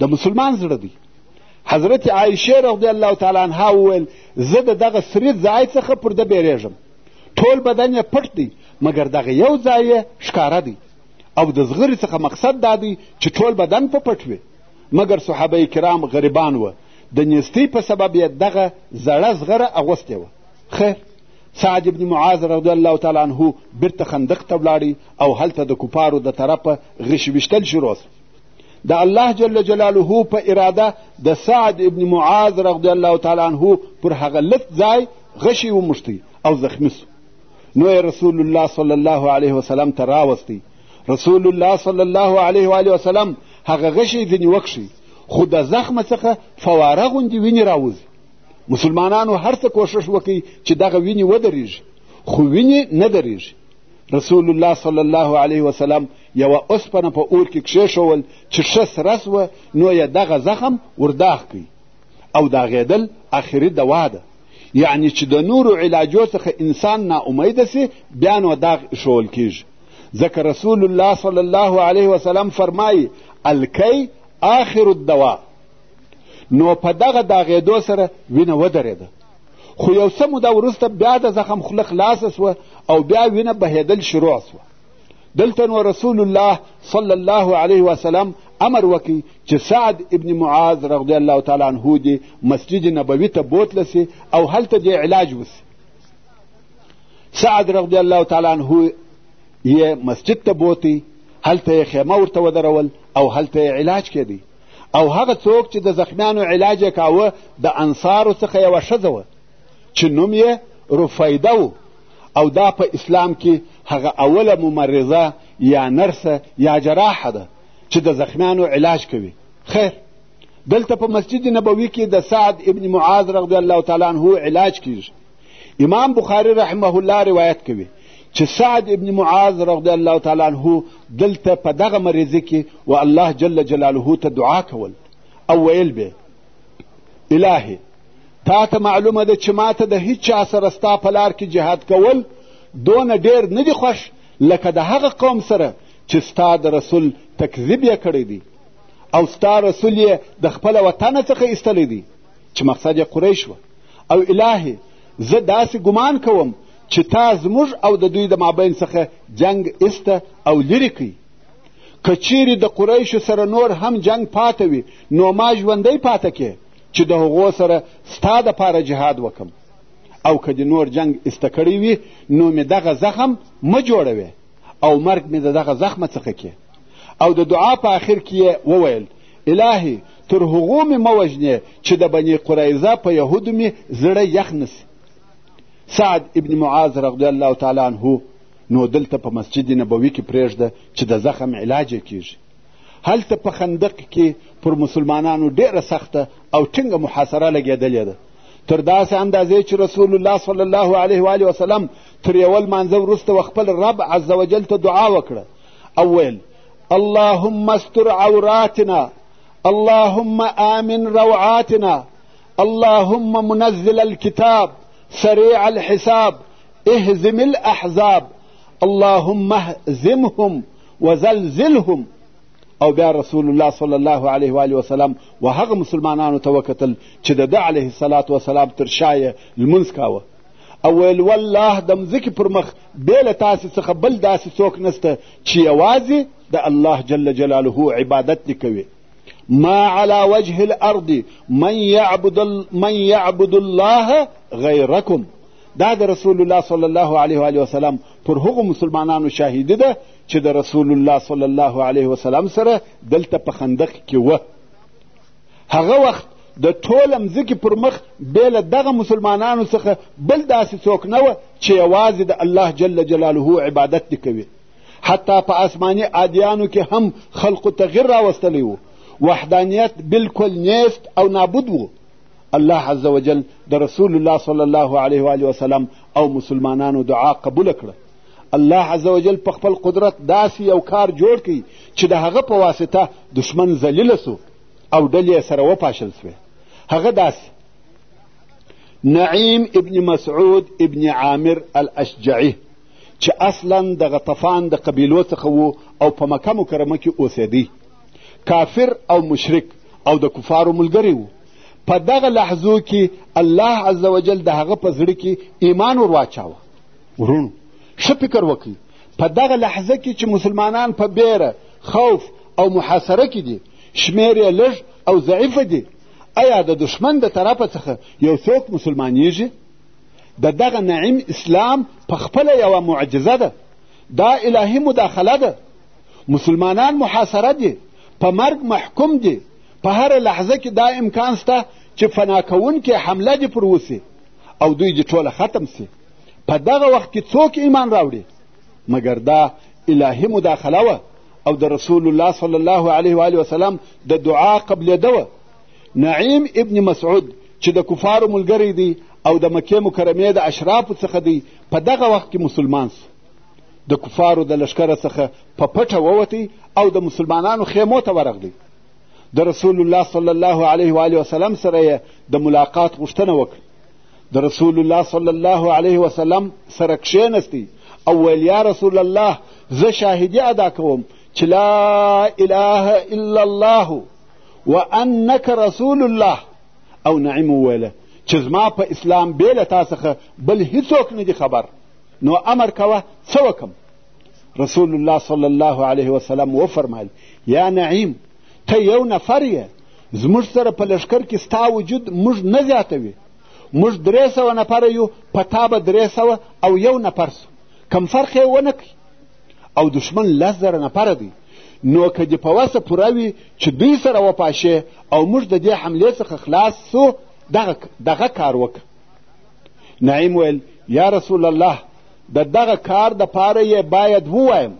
د مسلمان زړه دی حضرت عایشه رضی الله تعالی عنها وویل زه د دغه سري ځای څخه پر ده بیریږم ټول بدن یې پټ دی مګر دغه یو ځای یې ښکاره دی او د زغرې څخه مقصد دا دی چې ټول بدن په پټ وي مګر صحابه کرام غریبان وه د نیستۍ په سبب یې دغه زړه زغره اغوستې وه خیر سعد ابن معاذ رضی الله تعالی عنه بیرته خندق ته ولاړی او هلته د کفارو د طرفه غش ویشتل شروع سو د الله جل جلاله په اراده د سعد ابن معاذ رضی الله تعالی عنه پر هغه لت ځای غشی وموښتی او زخمی سو نو یې رسول الله صلی الله علیه وسلم ته راوستی رسول الله صلی الله علیه و وسلم هغه غشی ځینې وکښی خو د زخمه څخه فواره غوندې وینې راوځي مسلمانانو هر څه کوښښ وکړي چې دغه وینې ودرېږي خو وینې نه درېږي رسول الله صلی الله علیه وسلم یوه اوسپنه په اور کې کښېښول چې ښه سره سوه نو یې دغه زخم ورداغ کوي او داغېدل اخري دوا ده یعنی چې د نورو علاجو څخه انسان ناامیده سي بیا نو داغ ایښول کیږي ځکه رسول الله صلی الله علیه وسلم فرمایي الکی آخر الدوا نو په دغه داغېدو سره وینه ودرېده خو یو څه موده وروسته بیا د زخم خوله خلاصه سوه او بیا وینه بهېدل شروع سوه دلته نو رسول الله صلی الله علیه وسلم امر وکړي چې سعد ابن معاذ رضی الله تعالی عنه دې مسجد نبوي ته بوتله سي او هلته دې علاج وسي سعد رضی الله تعالی عنه یې مسجد ته بوتی هلته یې خیمه ورته ودرول او هلته یې علاج کېدی او هغه څوک چې د زخمیانو علاج یې کاوه د انصارو څخه یوه ښځه وه چې نوم یې رفیده و او دا په اسلام کې هغه اوله ممرضه یا نرسه یا جراحه ده چې د زخمیانو علاج کوي خیر دلته په مسجد نبوي کې د سعد ابن معاذ رضی الله تعالی عنه علاج کیږي امام بخاری رحمه الله روایت کوي چې سعد ابن معاذ رضی الله تعالی عنه دلته په دغه مریضه کې و الله جل جلاله ته دعا کول او ویل به الهې تا ته معلومه ده چې ما ته د هیچا سره ستا په لار کې جهاد کول دونه ډېر نه دي خوښ لکه د هغه قوم سره چې ستا د رسول تکذیب یې کړی دی او ستا رسول یې د خپله وطنه څخه ایستلی دی چې مقصد یې قریش وه او الهې زه داسې ګمان کوم چې تا زموږ او د دوی د مابین څخه جنګ ایسته او لرې کوي که چیرې د قریشو سره نور هم جنگ پاته وي نو ما ژوندی پاته کې چې د هغو سره ستا دپاره جهاد وکم او که د نور جنگ ایسته کړی وي نو مې دغه زخم مه جوړوې او مرګ مې د دغه زخمه څخه کې او د دعا په آخر کې یې وویل الهي تر هغو مې مه وژنې چې د بني قریظه په یهودو مې زړه یخ نسي سعد ابن معاذ رضی الله تعالی عنه نو دلته په مسجد نبوي کې پرېږده چې د زخم علاج یې کېږي هلته په خندق کې پر مسلمانانو ډېره سخته او ټینګه محاصره لګېدلې ده تر داسې اندازې چې رسول الله صلی الله علیه و وسلم تر یوه لمانځه وروسته و خپل رب عز وجل ته دعا وکړه او ویل اللهم استر عوراتنا اللهم آمن روعاتنا اللهم منزل الكتاب سريع الحساب اهزم الاحزاب اللهم اهزمهم وزلزلهم او بیا رسول الله صلی الله علیه و آله وسلم و هغه مسلمانانو ته وکتل چې د ده علیه الصلاة وسلام تر شا یې لمونځ کاوه او ویل والله د مځکې پر مخ بې له تاسې څخه بل داسې څوک نسته چې یوازې د الله جل جلاله عبادت دې کوي ما على وجه الارض من يعبد, من يعبد الله غيركم دا د رسول الله صلی الله علیه و وسلم پر هغو مسلمانانو شاهدي ده چې د رسول الله صلی الله علیه وسلم سره دلته په خندق کې وه هغه وخت د ټوله مځکې پر مخ بې له دغه مسلمانانو څخه بل داسې څوک نه وه چې یوازې د الله جل جلاله عبادت دې کوي حتی په آسماني عادیانو کې هم خلقو تغیر راوستلی و وحدانیت بلکل نیست او نابود و الله عز وجل د رسول الله صلی الله علیه و آله وسلم او مسلمانانو دعا قبوله کړه الله عز وجل په خپل قدرت داسې یو کار جوړ کړي چې د هغه په واسطه دښمن ذلیله سو او ډلې سره وپاشل سوې هغه داسې نعیم ابن مسعود ابن عامر الاشجعي چې اصلا د غطفان د قبیلو څخه و او په مکه مکرمه کې اوسېدی کافر او مشرک او د کفارو ملګری وو په دغه لحظو کې الله عز وجل د هغه په زړه کې ایمان ور واچاوه ورونو ښه فکر وکړئ په دغه لحظه کې چې مسلمانان په بیره خوف او محاصره کې دي شمېر یې لږ او ضعیفه دي ایا د دښمن د طرفه څخه یو څوک مسلمانیږي د دغه نعیم اسلام په خپله یوه معجزه ده دا الهي مداخله ده مسلمانان محاصره دي په مرګ محکوم دي په هره لحظه کې دا امکان سته چې فنا کوونکې حمله دې پر وسي او دوی دې ټوله ختم سي په دغه وخت کې څوک ایمان راوړي مګر دا الهي مداخله وه او د رسول الله صلی الله علیه و علیه وسلم د دعا قبلېده وه نعیم ابن مسعود چې د کفارو ملګری دی او د مکې مکرمې د اشرافو څخه دی په دغه وخت کې مسلمان سو د کفارو د لشکره څخه په پټه ووتی او د مسلمانانو خیمو ته ورغلی د رسول الله صلی الله علیه و آله وسلم سره یې د ملاقات غوښتنه وکړه د رسول الله صلی الله علیه وسلم سره کښېنستی او ویل یا رسول الله زه شاهدي ادا کوم چې لا اله الا الله وانک رسول الله او نعیم وویله چې زما په اسلام بې له تا څخه بل هیڅوک نه دي خبر نو امر کوه څه وکم رسول الله صلی الله علیه وسلم وفرمایل یا نعیم ته یو نفر یې زموږ سره په لښکر کې ستا وجود موږ نه زیاتوي موږ درې سوه نفره یو په تا به درې سوه او یو نفر سو کم فرق یې ونه کړي او دښمن لس زره نفره دی نو که دې په وسه پوره وي چې دوی سره وپاشې او موږ د دې حملې څخه خلاص سو دغه کار وکړه نعیم ویل یا رسول الله د دغه کار د پاره یې باید ووایم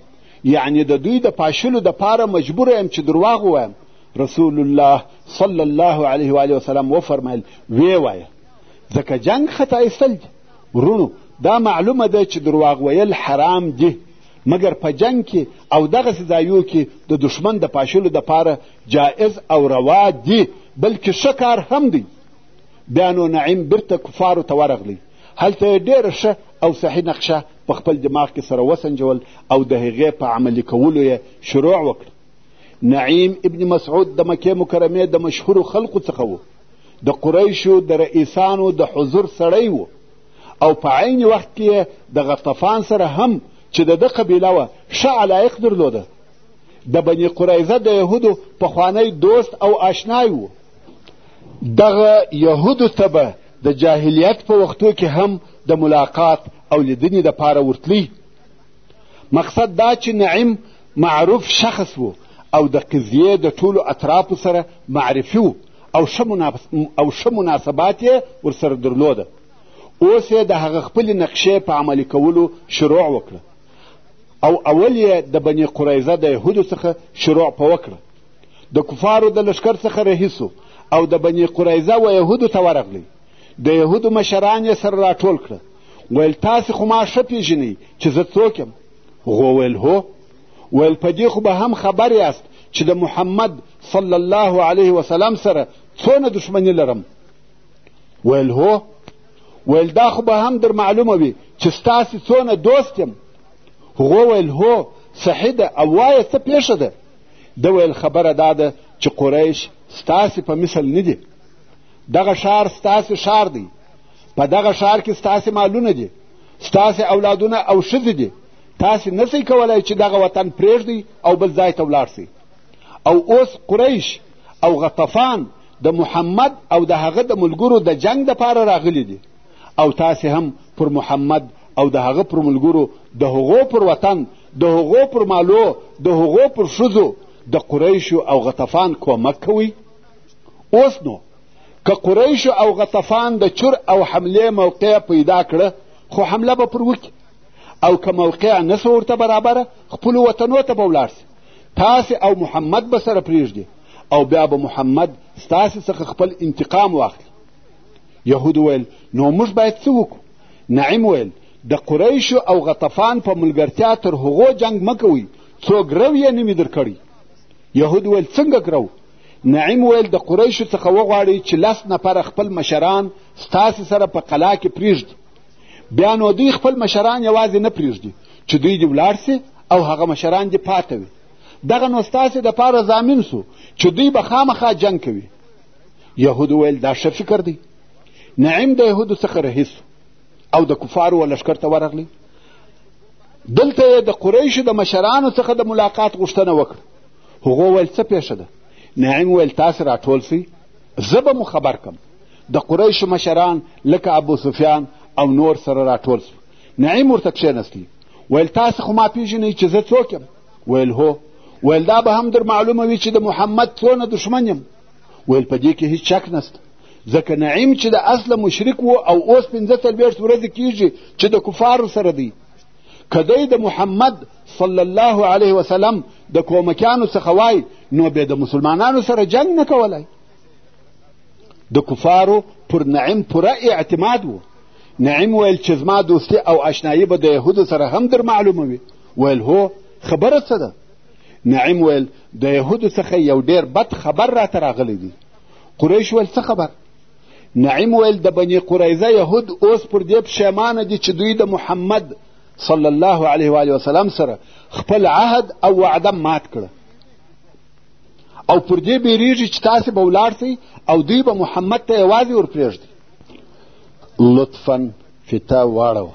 یعنی د دوی د پاشلو د پاره مجبور یم چې درواغ ووایم رسول الله صلی الله علیه و علیه وسلم وفرمایل ویې وایه ځکه جنګ خطا ایستل دي ورونو دا معلومه ده چې درواغ ویل حرام دي مګر په جنګ کې او دغسې ځایو کې د دښمن د پاشلو دپاره جایز او روا دي بلکې ښه کار هم دی بیا نو نعیم بیرته کفارو ته ورغلی هلته یې ډېره ښه او صحیح نقشه په خپل دماغ کې سره وسنجول او د هغې په عملي کولو یې شروع وکړه نعیم ابن مسعود د مکې مکرمې د مشهورو خلقو څخه و د قریشو د رئیسانو د حضور سړی و او په عین وخت کې د غطفان سره هم چې د ده قبیله وه ښه علایق درلوده د بني قریظه د یهودو پخوانی دوست او آشنای و دغه یهودو ته به د جاهلیت په وختو کې هم د ملاقات او لیدنې دپاره ورتلی مقصد دا چې نعیم معروف شخص و او د قضیې د ټولو اطرافو سره معرفي و او ښه مناسبات یې ورسره درلوده اوس یې د هغه خپلې نقشې په عملي کولو شروع وکړه او اول یې د بني قریظه د یهودو څخه شروع په وکړه د کفارو د لښکر څخه رهي سو او د بني قریظه و یهودو ته ورغلی د یهودو مشران یې سره راټول کړه ویل تاسې خو ما ښه پېژنئ چې زه څوک یم هغو ویل هو ویل په دې خو به هم خبر یاست چې د محمد صلی الله علیه وسلم سره څونه دښمني لرم ویل هو ویل دا خو به هم در معلومه وي چې ستاسې څونه دوست یم هغو ویل هو صحیح ده او وایه څه پېښه ده ده ویل خبره دا ده چې قریش ستاسې په مثل نه دي دغه ښار ستاسې ښار دی په دغه ښار کې ستاسې مالونه دي ستاسې اولادونه او ښځې دي تاسې نه سئ کولای چې دغه وطن پرېږدئ او بل ځای ته ولاړ سئ او اوس قریش او غطفان د محمد او د هغه د ملګرو د جنگ دپاره راغلي دي او تاسې هم پر محمد او د هغه پر ملګرو د هغو پر وطن د هغو پر مالو د هغو پر ښځو د قریشو او غطفان کومک کوئ اوس نو که قریشو او غطفان د چور او حملې موقع پیدا کړه خو حمله به پر وکړي او که موقع نه سو ورته برابره خپلو وطنو ته به ولاړ سي تاسې او محمد به سره پرېږدي او بیا به محمد ستاسې څخه خپل انتقام واخلي یهود ویل نو موږ باید څه وکړو نعیم ویل د قریشو او غطفان په ملګرتیا تر هغو جنګ مه کوئ څو ګرو یې نه وي درکړی یهود ویل څنګه ګرو نعیم ویل د قریشو څخه وغواړئ چې لس نفره خپل مشران ستاسې سره په قلا کې پرېږدي بیا نو دوی خپل مشران یوازې نه پرېږدي چې دوی دې ولاړ سي او هغه مشران دې پاته وي دغه نو ستاسې دپاره ضامن سو چې دوی به خامخا جنګ کوي یهود ویل دا ښه فکر دی نعیم د یهودو څخه رهي سو او د کفارو و لښکر ته ورغلی دلته یې د قریشو د مشرانو څخه د ملاقات غوښتنه وکړه هغو ویل څه پېښه ده نعیم ویل تاسې راټول سئ زه به مو خبر کم د قریشو مشران لکه ابو سفیان او نور سره راټول سو نعیم ورته کښېنستی ویل تاسې خو ما پېژنئ چې زه څوک یم ویل هو ویل دا به هم در معلومه وي چې د محمد څونه دښمن یم ویل په دې کې هیڅ شک نسته ځکه نعیم چې د اصله مشرک و او اوس پنځه څلوېښت ورځې کیږي چې د کفارو سره دی که دی د محمد صلی الله علیه وسلم د کومکیانو څخه وای نو به د مسلمانانو سره جنگ نه کولای د کفارو پر نعیم پوره اعتماد و نعیم ویل چې زما دوستي او اشنایی به د یهودو سره هم در معلومه وي ویل هو خبره څه ده نعیم ویل د یهودو څخه یو ډېر بد خبر راته راغلی دی قریش ویل څه خبر نعیم ویل د بني قریظه یهود اوس پر دې پښیمانه دي چې دوی د محمد صلی الله علیه و آله وسلم سره خپل عهد او وعده مات کړه او پر دې بیریږي چې تاسې به ولاړ او دوی به محمد ته یوازې ورپرېږدي لطفا فتا واړوه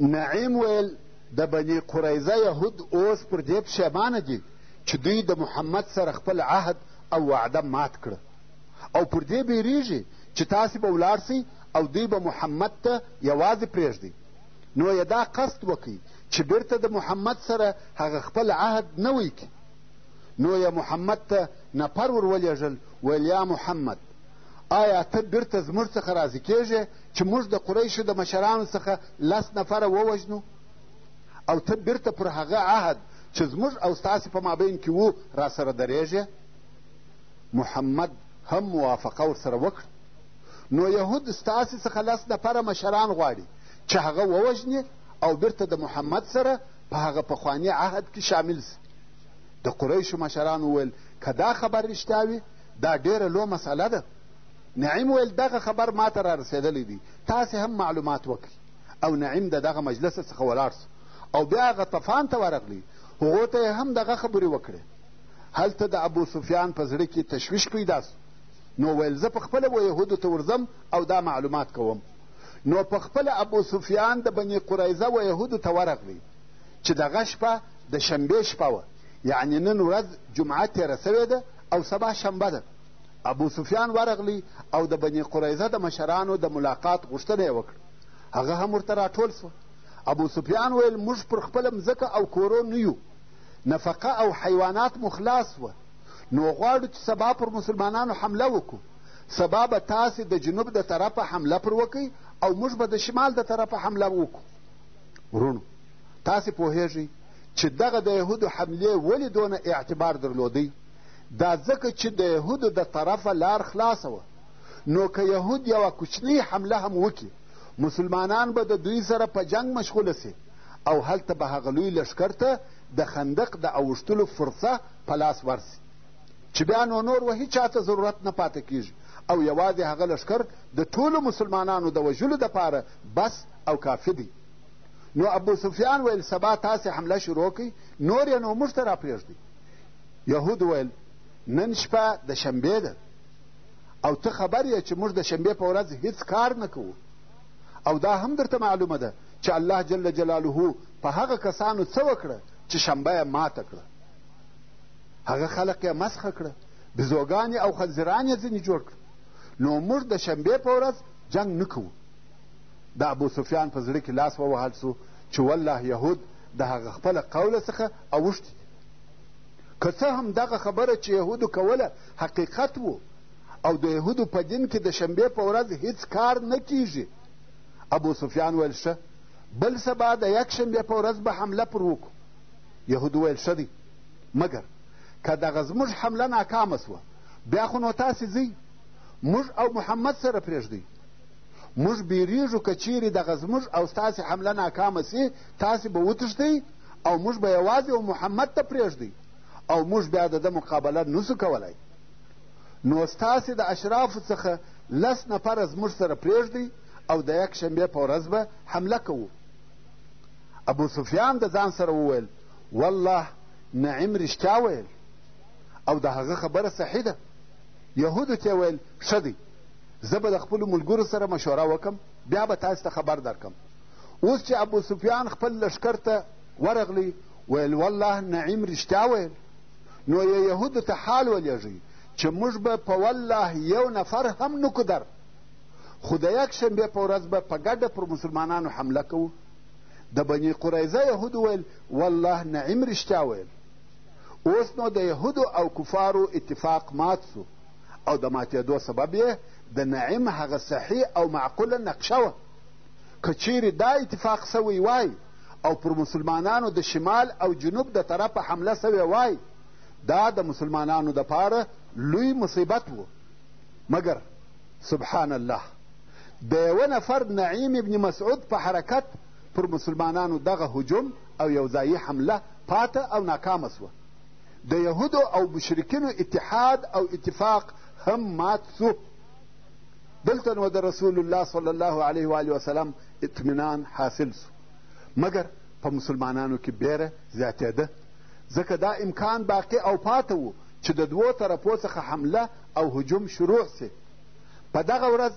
نعیم ویل د بني قریظه یهود اوس پر دې پښېمانه دي چې دوی د محمد سره خپل عهد او وعده مات کړه او پر دې بیریږي چې تاسې به ولاړ سئ او دوی به محمد ته یوازې پرېږدئ نو یې دا قصد وکړئ چې بیرته د محمد سره هغه خپل عهد نوی کړي نو یې محمد ته نفر ور ولېږل ویل یا محمد آیا ته بیرته زموږ څخه راضي کېږې چې موږ د قریشو د مشرانو څخه لس نفره ووژنو او ته بیرته پر هغه عهد چې زموږ او ستاسې په مابین کې وو راسره درېږې محمد هم موافقه ورسره وکړه نو یهود ستاسې څخه لس نفره مشران غواړي چې هغه ووژني او بیرته د محمد سره په هغه پخواني عهد کې شامل سي د قریشو مشرانو وویل که دا خبر رښتیا وي دا ډېره لو مسئله ده نعیم ویل دغه خبر ما ته را رسېدلی دی تاسې هم معلومات وکړي او نعیم د دغه مجلس څخه ولاړ سو او بیا هغه طفان ته ورغلی هغو ته یې هم دغه خبرې وکړې هلته د ابو سفیان په زړه کې تشویش پیدا سو نو ویل زه پخپله و یهودو ته ورځم او دا معلومات کوم نو پخپله ابو سفیان د بني قریظه و یهودو ته ورغلی چې دغه شپه د شنبې شپه وه یعنې نن ورځ جمعه تېره سوې ده او سبا شنبه ده ابو سفیان ورغلی او د بني قریظه د مشرانو د ملاقات غوښتنه یې وکړه هغه هم ورته راټول سوه ابو سفیان ویل موږ پر خپله مځکه او کورو نه یو نفقه او حیوانات مو خلاص وه نو غواړو چې سبا پر مسلمانانو حمله وکړو سبا به تاسې د جنوب د طرفه حمله پر وکئ او موږ به د شمال د طرفه حمله وکړو ورونو تاسې پوهیږئ چې دغه د یهودو حملې ولې دونه اعتبار درلودی دا ځکه چې د یهودو د طرفه لار خلاصه وه نو که یهود یوه کوچنۍ حمله هم وکړي مسلمانان به د دوی سره په جنگ مشغوله سي او هلته به هغه لوی لښکر ته د خندق د اوښتلو فرصه په لاس ورسي چې بیا نو نور و هیچا ته ضرورت نه پاته کیږي او یوازې هغه لښکر د ټولو مسلمانانو د وژلو دپاره بس او کافي دی نو ابو سفیان ویل سبا تاسې حمله شروع کړئ نور یې نو موږ ته راپرېږدئ یهود ویل نن شپه د شنبې ده او ته خبر یې چې موږ د شنبې په ورځ هیڅ کار نه کوو او دا هم درته معلومه ده چې الله جل جلاله په هغه کسانو څه وکړه چې شنبه یې ماته کړه هغه خلق یې مسخه کړه بزوګانې او خنزیران یې ځینې جوړ کړه نو موږ د شنبې په ورځ جنګ نه کوو د ابوسفیان په زړه کې لاس ووهل سو چې والله یهود د هغه خپله قوله څخه اوښتي دي که څه هم دغه خبره چې یهودو کوله حقیقت و او د یهودو په دین کې د شنبې په ورځ هیڅ کار نه کیږي ابوسفیان ویل ښه بل سبا د یک شنبې په ورځ به حمله پر وکړو یهودو ویل ښه دی مګر که دغه زموږ حمله ناکامه سوه بیا خو نو تاسې ځئ موږ او محمد سره پرېږدئ موږ بیریږو که چیرې دغه زموږ او ستاسې حمله ناکامه سي تاسې به وتښتئ او موږ به یوازې او محمد ته پرېږدئ او موږ بیا د ده مقابله نسو کولای نو ستاسې د اشرافو څخه لس نفره زموږ سره پرېږدئ او د یک شنبې په ورځ به حمله کوو ابو سفیان د ځان سره وویل والله نعیم رښتیا ویل او د هغه خبره صحیح ده یهودو ته ویل ښه دی زه به د خپلو ملګرو سره مشوره وکم بیا به تاسو ته خبر درکم اوس چې ابو سفیان خپل لښکر ته ورغلی ویل والله نعیم رښتیا ویل نو یې یهودو ته حال ولېږئ چې موږ به په والله یو نفر هم نکو در خو د یک شنبې په ورځ به په ګډه پر مسلمانانو حمله کوو د بني قریظه یهودو ویل والله نعیم رښتیا ویل اوس نو د یهودو او کفارو اتفاق مات سو او د ماتېدو سبب یې د نعیم هغه صحیح او معقوله نقشه وه که چیرې دا اتفاق سوی وای او پر مسلمانانو د شمال او جنوب د طرفه حمله سوې وای دا د مسلمانانو دپاره لوی مصیبت و مګر سبحان الله د یوه نفر نعیم ابن مسعود په حرکت پر مسلمانانو دغه هجوم او یوځایي حمله پاته او ناکامه سوه د یهودو او مشرکینو اتحاد او اتفاق هم مات سو دلته نو د رسول الله صلی الله علیه و آله وسلم اطمینان حاصل سو مګر په مسلمانانو کې بیره زیاتېده ځکه دا امکان باقی او پاته و چې د دوو طرفو څخه حمله او هجوم شروع سي په دغه ورځ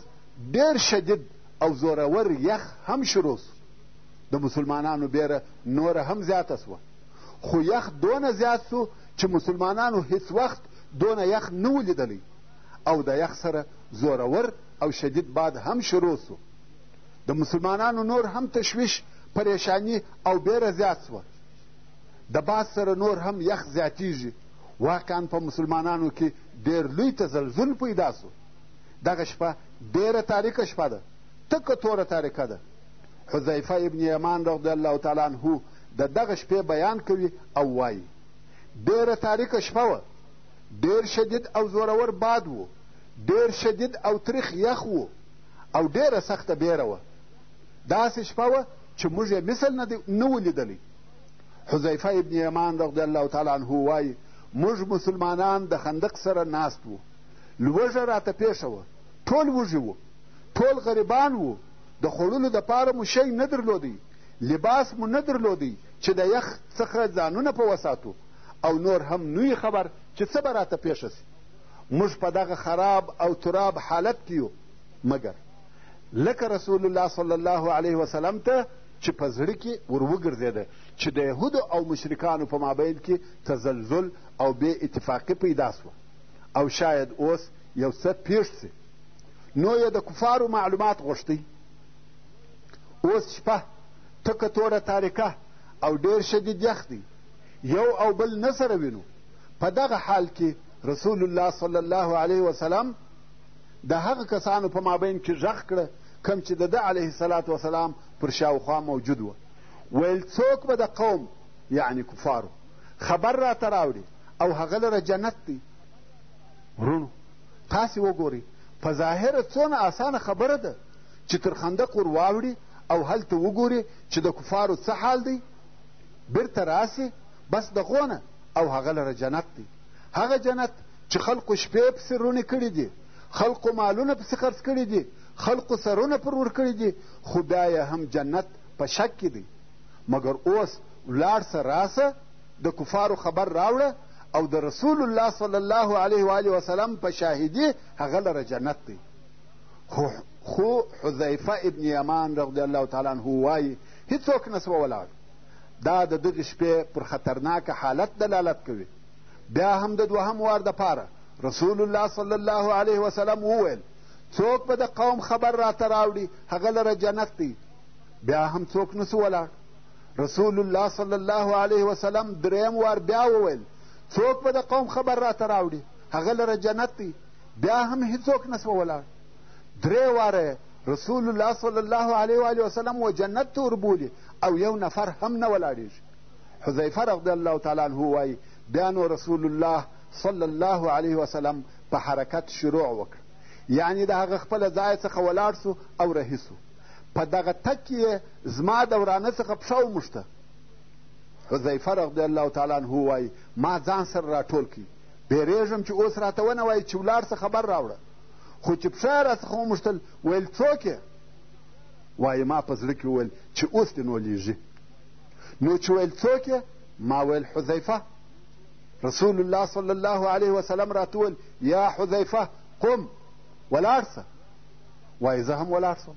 ډېر شدید او زورور یخ هم شروع سو د مسلمانانو بیره نوره هم زیاته سوه خو یخ دونه زیات سو چې مسلمانانو هیڅ وخت دونه یخ نه و لیدلی او د یخ سره زورور او شدید باد هم شروع سو د مسلمانانو نور هم تشویش پریشانی او بیره زیات سوه د باد سره نور هم یخ زیاتیږي واقعا په مسلمانانو کې ډېر لوی تزلزل پیدا سو دغه شپه ډېره تاریکه شپه ده تکه توره تاریکه ده حذیفه ابن یمان رضی الله تعالی عنه د دغه شپې بیان کوي او وایي ډېره تاریکه شپه وه ډېر شدید او زورور باد و ډېر شدید او تریخ یخ و او ډېره سخته بیره وه داسې شپه وه چې موږ یې مثل نه و لیدلی حذیفه ابن یمان رضی الله تعالی عنه وایي موږ مسلمانان د خندق سره ناست وو لوږه راته پېښه وه ټول وږي وو ټول غریبان وو د خوړلو دپاره مو شی نه درلودی، لباس مو نه درلودی چې د یخ څخه ځانونه په وساتو او نور هم نوی خبر چې څه به راته پېښه شي. موږ په دغه خراب او تراب حالت کې یو مګر لکه رسول الله صلی الله علیه وسلم ته چې په زړه کې ور وګرځېده چې د یهودو او مشرکانو په مابین کې تزلزل او بې اتفاقي پیدا سوه او شاید اوس یو څه پېښ سي نو یې د کفارو معلومات غوښتی اوس شپه تکه توره تاریکه او ډېر شدید یخ دی یو او بل نه سره وینو په دغه حال کې رسول الله صلی الله علیه وسلم د هغه کسانو په مابین کې غږ کړه کم چې د ده علیه صلات وسلام پر شاوخوا موجود وه ویل څوک به د قوم یعنی کفارو خبر راته راوړي او هغه لره جنت دی ورونو تاسې وګورئ په ظاهره څونه اسانه خبره ده چې تر خندق ور واوړي او هلته وګوري چې د کفارو څه حال دی بیرته راسي بس د غونه او هغه لره جنت دی هغه جنت چې خلقو شپې پسې رونې کړي دي خلقو مالونه پسې خرڅ کړي دي خلقو سرونه پر ور کړي دي خو بیا یې هم جنت په شک کې دی مګر اوس ولاړ سه راسه د کفارو خبر راوړه او د رسول الله صلی الله علیه و آله وسلم په شاهدي هغه لره جنت دی خو حذیفه ابن یمان رضی الله تعالی عنه وایي هیڅوک نه سوه ولاړ دا د دغې شپې پر خطرناکه حالت دلالت کوي بیا هم د دوهم وار دپاره رسول الله صلی الله علیه وسلم وویل څوک به د قوم خبر راته راوړي هغه لره جنت دی بیا هم څوک نه سو ولاړ رسول الله صلی الله علیه وسلم دریم وار بیا وویل څوک به د قوم خبر راته راوړي هغه لره جنت دی بیا هم هیڅوک نه سوه ولاړ درې واره رسول الله صلی الله علیه وآله وسلم و جنت ته وربولي او یو نفر هم نه ولاړېږي حذیفه رضی الله تعالی عنه وایي بیا نو رسول الله صلی الله علیه وسلم په حرکت شروع وکړ یعنی د هغه خپله ځای څخه ولاړ سو او رهي سو په دغه تګ کې یې زما د ورانه څخه پښه وموښته حذیفه رضی الله تعالی عنه وایي ما ځان سره راټول کړي بیریږم چې اوس راته ونه وایي چې ولاړ څه خبر راوړه خو چې پښه یې راڅخه وموښتل ویل څوک یې وایي ما په زړه کې وویل چې اوس دې نولیږي نو چې ویل څوک یې ما ویل حذیفه رسول الله صلی الله علیه وسلم راته وویل یا حذیفه قم ولاړ څه وایي زه هم ولاړ شوم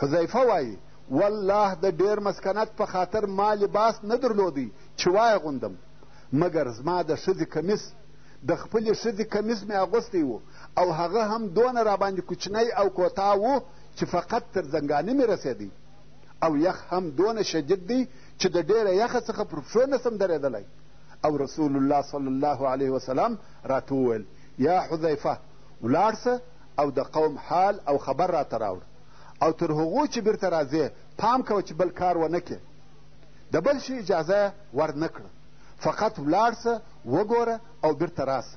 حذیفه وایي والله د ډېر مسکنت په خاطر ما لباس نه درلودی چې وایې غوندم مګر زما د ښځې کمیس د خپلې ښځې کمیس مې اغوستی و او هغه هم دونه راباندې کوچنی او کوتا و چې فقط تر زنګاني مې رسېدی او یخ هم دونه شدید دی چې د ډېره یخه څخه پر پښو نه سم درېدلی او رسول الله صلی الله علیه وسلم راته وویل یا حذیفه ولاړ سه او د قوم حال او خبر راته راوړه او تر هغو چې بیرته راځې پام کوه چې بل کار ونه کړې د بل شي اجازه یې ورنه کړه فقط ولاړ سه وګوره او بیرته راسه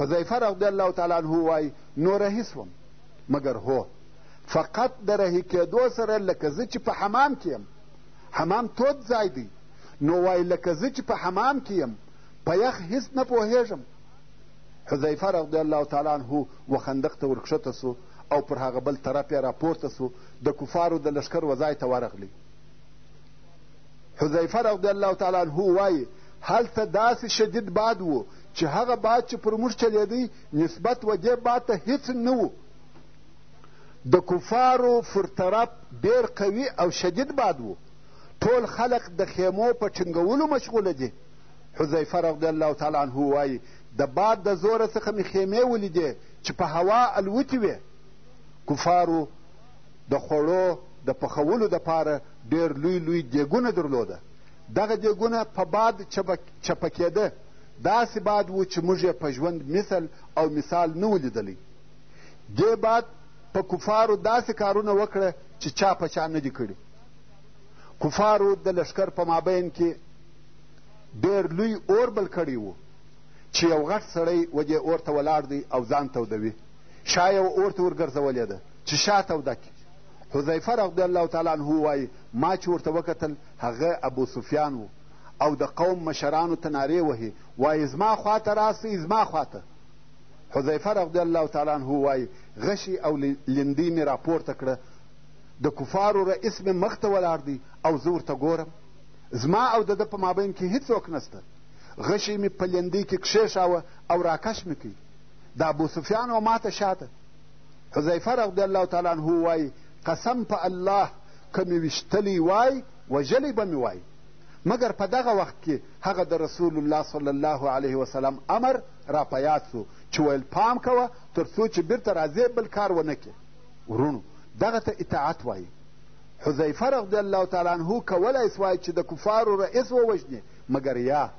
حذیفه رضی الله تعالی عنه وایي نو رهي سوم مګر هو فقط د رهي کېدو سره لکه زه چې په حمام کې یم حمام تود ځای دی نو وایي لکه زه چې په حمام کې یم په یخ هیڅ نه پوهېږم حذیفه رضی الله تعالی عنه و خندق ته ورکښته سو او پر هغه بل طرف یې راپورته سو د کفارو د لښکر و ځای ته ورغلی حذیفه رضی الله تعالی عنه وایي هلته داسې شدید باد و چې هغه باد چې پر موږ چلیدی نسبت و دې باد ته هیڅ نه و د کفارو پر طرف ډېر قوي او شدید باد و ټول خلق د خیمو په ټینګولو مشغوله دي حذیفه رضی الله تعالی عنه وایي د باد د زوره څخه مې خیمې ولیدې چې په هوا الوتې وې کفارو د خوړو د پخولو دپاره ډېر لوی لوی دیګونه درلوده دغه دیګونه په باد چپه کېده داسې باد و چې موږ یې په ژوند مثل او مثال نه و لیدلی دې باد په کفارو داسې کارونه وکړه چې چا په چا نه دي کړي کفارو د لښکر په مابین کې ډېر لوی اور بل کړی و چې یو غټ سړی و دې اور ته ولاړ دی او ځان تودوي شا یې اور ته ورګرځولې ده چې شا توده کړي حذیفه رضی الله تعالی عنه وایي ما چې ورته وکتل هغه ابو سفیان و او د قوم مشرانو ته نارې وهي وایي زما خواته راسئ زما خواته حذیفه رضی الله تعالی عنه وایي غشي او لیندۍ مې راپورته کړه د کفارو رئیس مې مخ ته ولاړ دی او زه ورته ګورم زما او د ده په مابین کې هیڅوک نسته غشی مې په لیندۍ کې کښېښاوه او راکش مې کوي د ابوسفیان و ماته شاته حذیفه رضی الله تعالی عنه وایي قسم په الله که مې ویشتلی وای وژلی به مې وای مګر په دغه وخت کې هغه د رسول الله صلی الله علیه وسلم امر را په یاد سو چې ویل پام کوه تر څو چې بیرته راځې بل کار ونه کې ورونو دغه ته اطاعت وایي حذیفه رضی الله تعالی عنه کولای سوای چې د کفارو رئیس ووژني مګر یا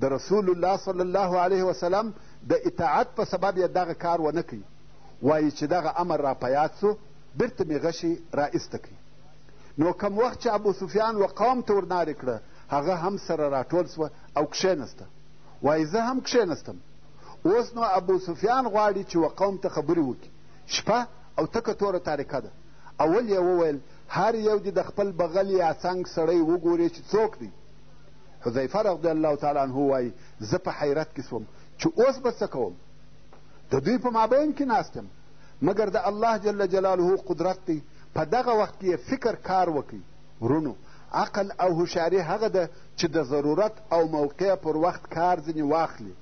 د رسول الله صلی الله علیه وسلم د اطاعت په سبب یې دغه کار ونه کوي وایي چې دغه امر را په یاد سو بیرته مې غشي را ایسته کړي نو کم وخت چې ابو سفیان و قوم ته ورنارې کړه هغه هم سره راټول سوه او کښېنسته وایي زه هم کښېنستم اوس نو ابو سفیان غواړي چې و قوم ته خبرې وکړي شپه او تکه توره تاریکه ده اول یې وویل هر یو دې د خپل بغل یا څنګ سړی وګورې چې څوک دی حذیفه رضی الله تعالی عنه وایي زه په حیرت کې سوم چې اوس به څه کوم د دوی په مابین کې ناست یم مګر د الله جل جلاله قدرت دی په دغه وخت کې فکر کار وکړي ورونو عقل او هوښیاري هغه ده چې د ضرورت او موقع پر وخت کار ځینې واخلي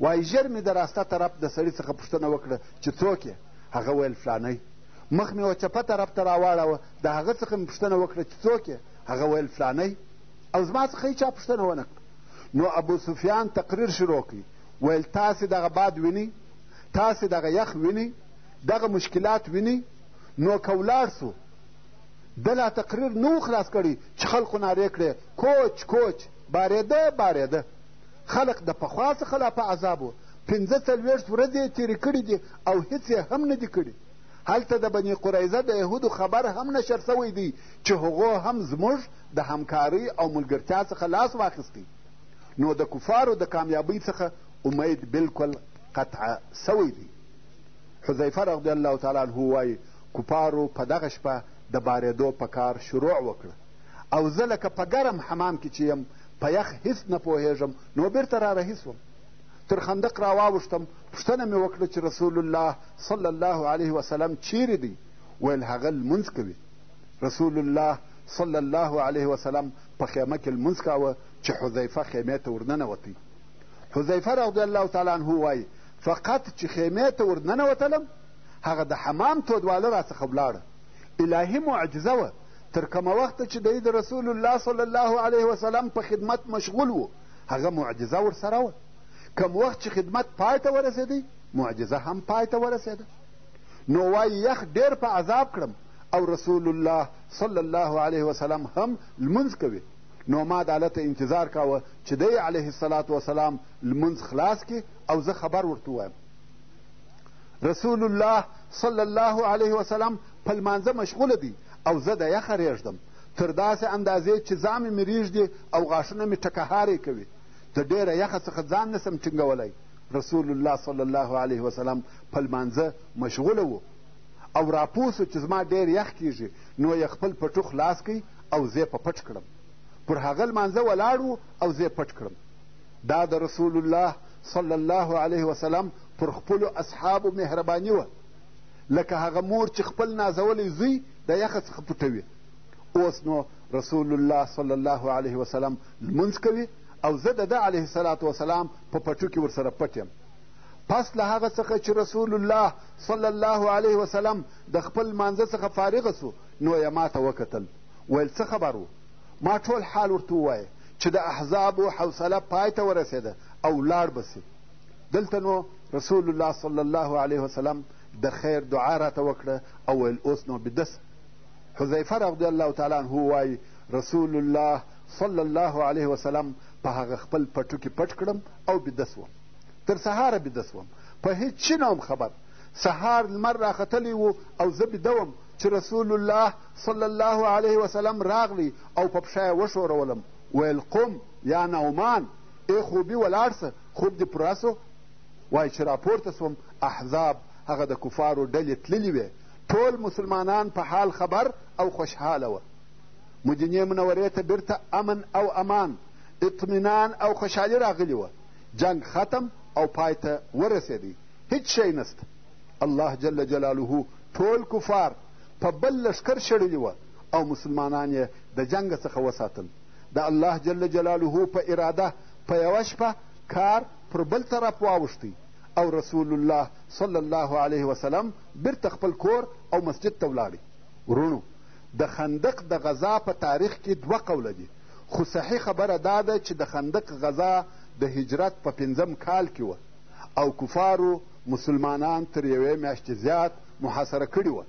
وایي ژر مې د راسته طرف د سړي څخه پوښتنه وکړه چې څوک یې هغه ویل فلانی مخ مې و چپه طرف ته راواړاوه د هغه څخه مې پوښتنه وکړه چې څوک یې هغه ویل فلانی او زما څخه یې چا پوښتنه ونه کړه نو ابو سفیان تقریر شروع کړي ویل تاسې دغه باد وینئ تاسې دغه یخ وینئ دغه مشکلات وینئ نو که ولاړ سو ده لا تقریر نه خلاص کړی چې خلکو نارې کړې کوچ کوچ بارېده بارېده خلق د پخوا څخه لا په عذاب و پنځه څلوېښت ورځې یې تېرې کړي دي او هیڅ یې هم نه دي کړي هلته د بني قریظه د یهودو خبر هم نشر سوی دی چې هغو هم زموږ د همکارۍ او ملګرتیا څخه لاس واخیستی نو د کفارو د کامیابۍ څخه امید بلکل قطعه سوی دی حذیفه رضی الله تعالی عنه وایي کفارو په دغه شپه د بارېدو په کار شروع وکړه او زه لکه په ګرم حمام کې چې یم په یخ هیڅ نه پوهېږم نو بېرته را رهي سوم تر خندق را واوښتم پوښتنه مې وکړه چې رسول الله صلی الله علیه وسلم چیرې دی ویل هغه لمونځ کوي رسول الله صلی الله علیه وسلم په خیمه کې لمونځ کاوه چې حذیفه خیمې ته ورننوتی حذیفه رضی الله تعالی عنه وایي فقط چې خیمې ته ورننوتلم هغه د حمام تودواله راڅخه ولاړه الهي معجزه وه تر کومه وخته چې دی د رسول الله صلی الله علیه وسلم په خدمت مشغول و هغه معجزه ورسره وه کم وخت چې خدمت پای ته ورسېدی معجزه هم پای ته ورسېده نو وایي یخ ډېر په عذاب کړم او رسول الله صلی الله علیه وسلم هم لمونځ کوي نو ما د هلته انتظار کاوه چې دی علیه السلام لمونځ خلاص کړي او زه خبر ورته ووایم رسول الله صلی الله علیه وسلم په لمانځه مشغوله دی او زه د یخه رېږدم تر داسې اندازې چې زامې مې ریږدي او غاښونه مې ټکهاری کوي د ډېره یخه څخه ځان نه سم ټینګولی رسول الله صلی الله علیه وسلم په لمانځه مشغوله و او راپوه سو چې زما ډېر یخ کیږي نو یې خپل پټو خلاص کړئ او زه په پټ کړم پر هغه لمانځه ولاړ او زه پټ کړم دا د رسول الله صلی الله علیه وسلم پر خپلو اصحابو مهرباني وه لکه هغه مور چې خپل نازولی زوی د یخه څخه پټوي اوس نو رسول الله صلی الله علیه وسلم لمونځ کوي او زه د ده علیه السلام وسلام په پټو کې ورسره پټ یم پس له هغه څخه چې رسول الله صلی الله علیه وسلم د خپل مانځه څخه فارغه سو نو یې ما ته وکتل ویل څه خبر و ما ټول حال ورته ووایه چې د احزابو حوصله پای ته ورسېده او ولاړ به سي دلته نو رسول الله صلی الله علیه وسلم د خیر دعا راته وکړه او ویل اوس نو بیده سه حذیفه رضی الله تعالی عنه وایي رسول الله صلی الله علیه وسلم په هغه خپل پټو کې پټ کړم او بیده سوم تر سهاره بیده سوم په هیڅ چي نه وم خبر سهار لمر راختلی و او زه بیده وم چې رسول الله صلی الله علیه وسلم راغلی او په پښه یې وښورولم ویل قم یا نومان ای خوبي ولاړ سه خوب دې پوره سو وایي چې راپورته سوم احزاب هغه د کفارو ډلې تللي وې ټول مسلمانان په حال خبر او خوشحاله وه مدینې منورې ته بیرته امن او امان اطمینان او خوشحالي راغلي وه جنگ ختم او پای ته ورسېدی هیڅ شی نسته الله جل جلاله ټول کفار په بل لښکر شړلي وه او مسلمانان یې د جنګه څخه وساتل د الله جل جلاله په اراده په یوه شپه کار پر بل طرف واوښتی او رسول الله صلی الله علیه وسلم بیرته خپل کور او مسجد ته ولاړی وروڼو د خندق د غذا په تاریخ کې دوه قوله دي خو صحیح خبره دا ده چې د خندق غذا د هجرت په پنځم کال کې وه او کفارو مسلمانان تر یوې میاشتې زیات محاصره کړي وه.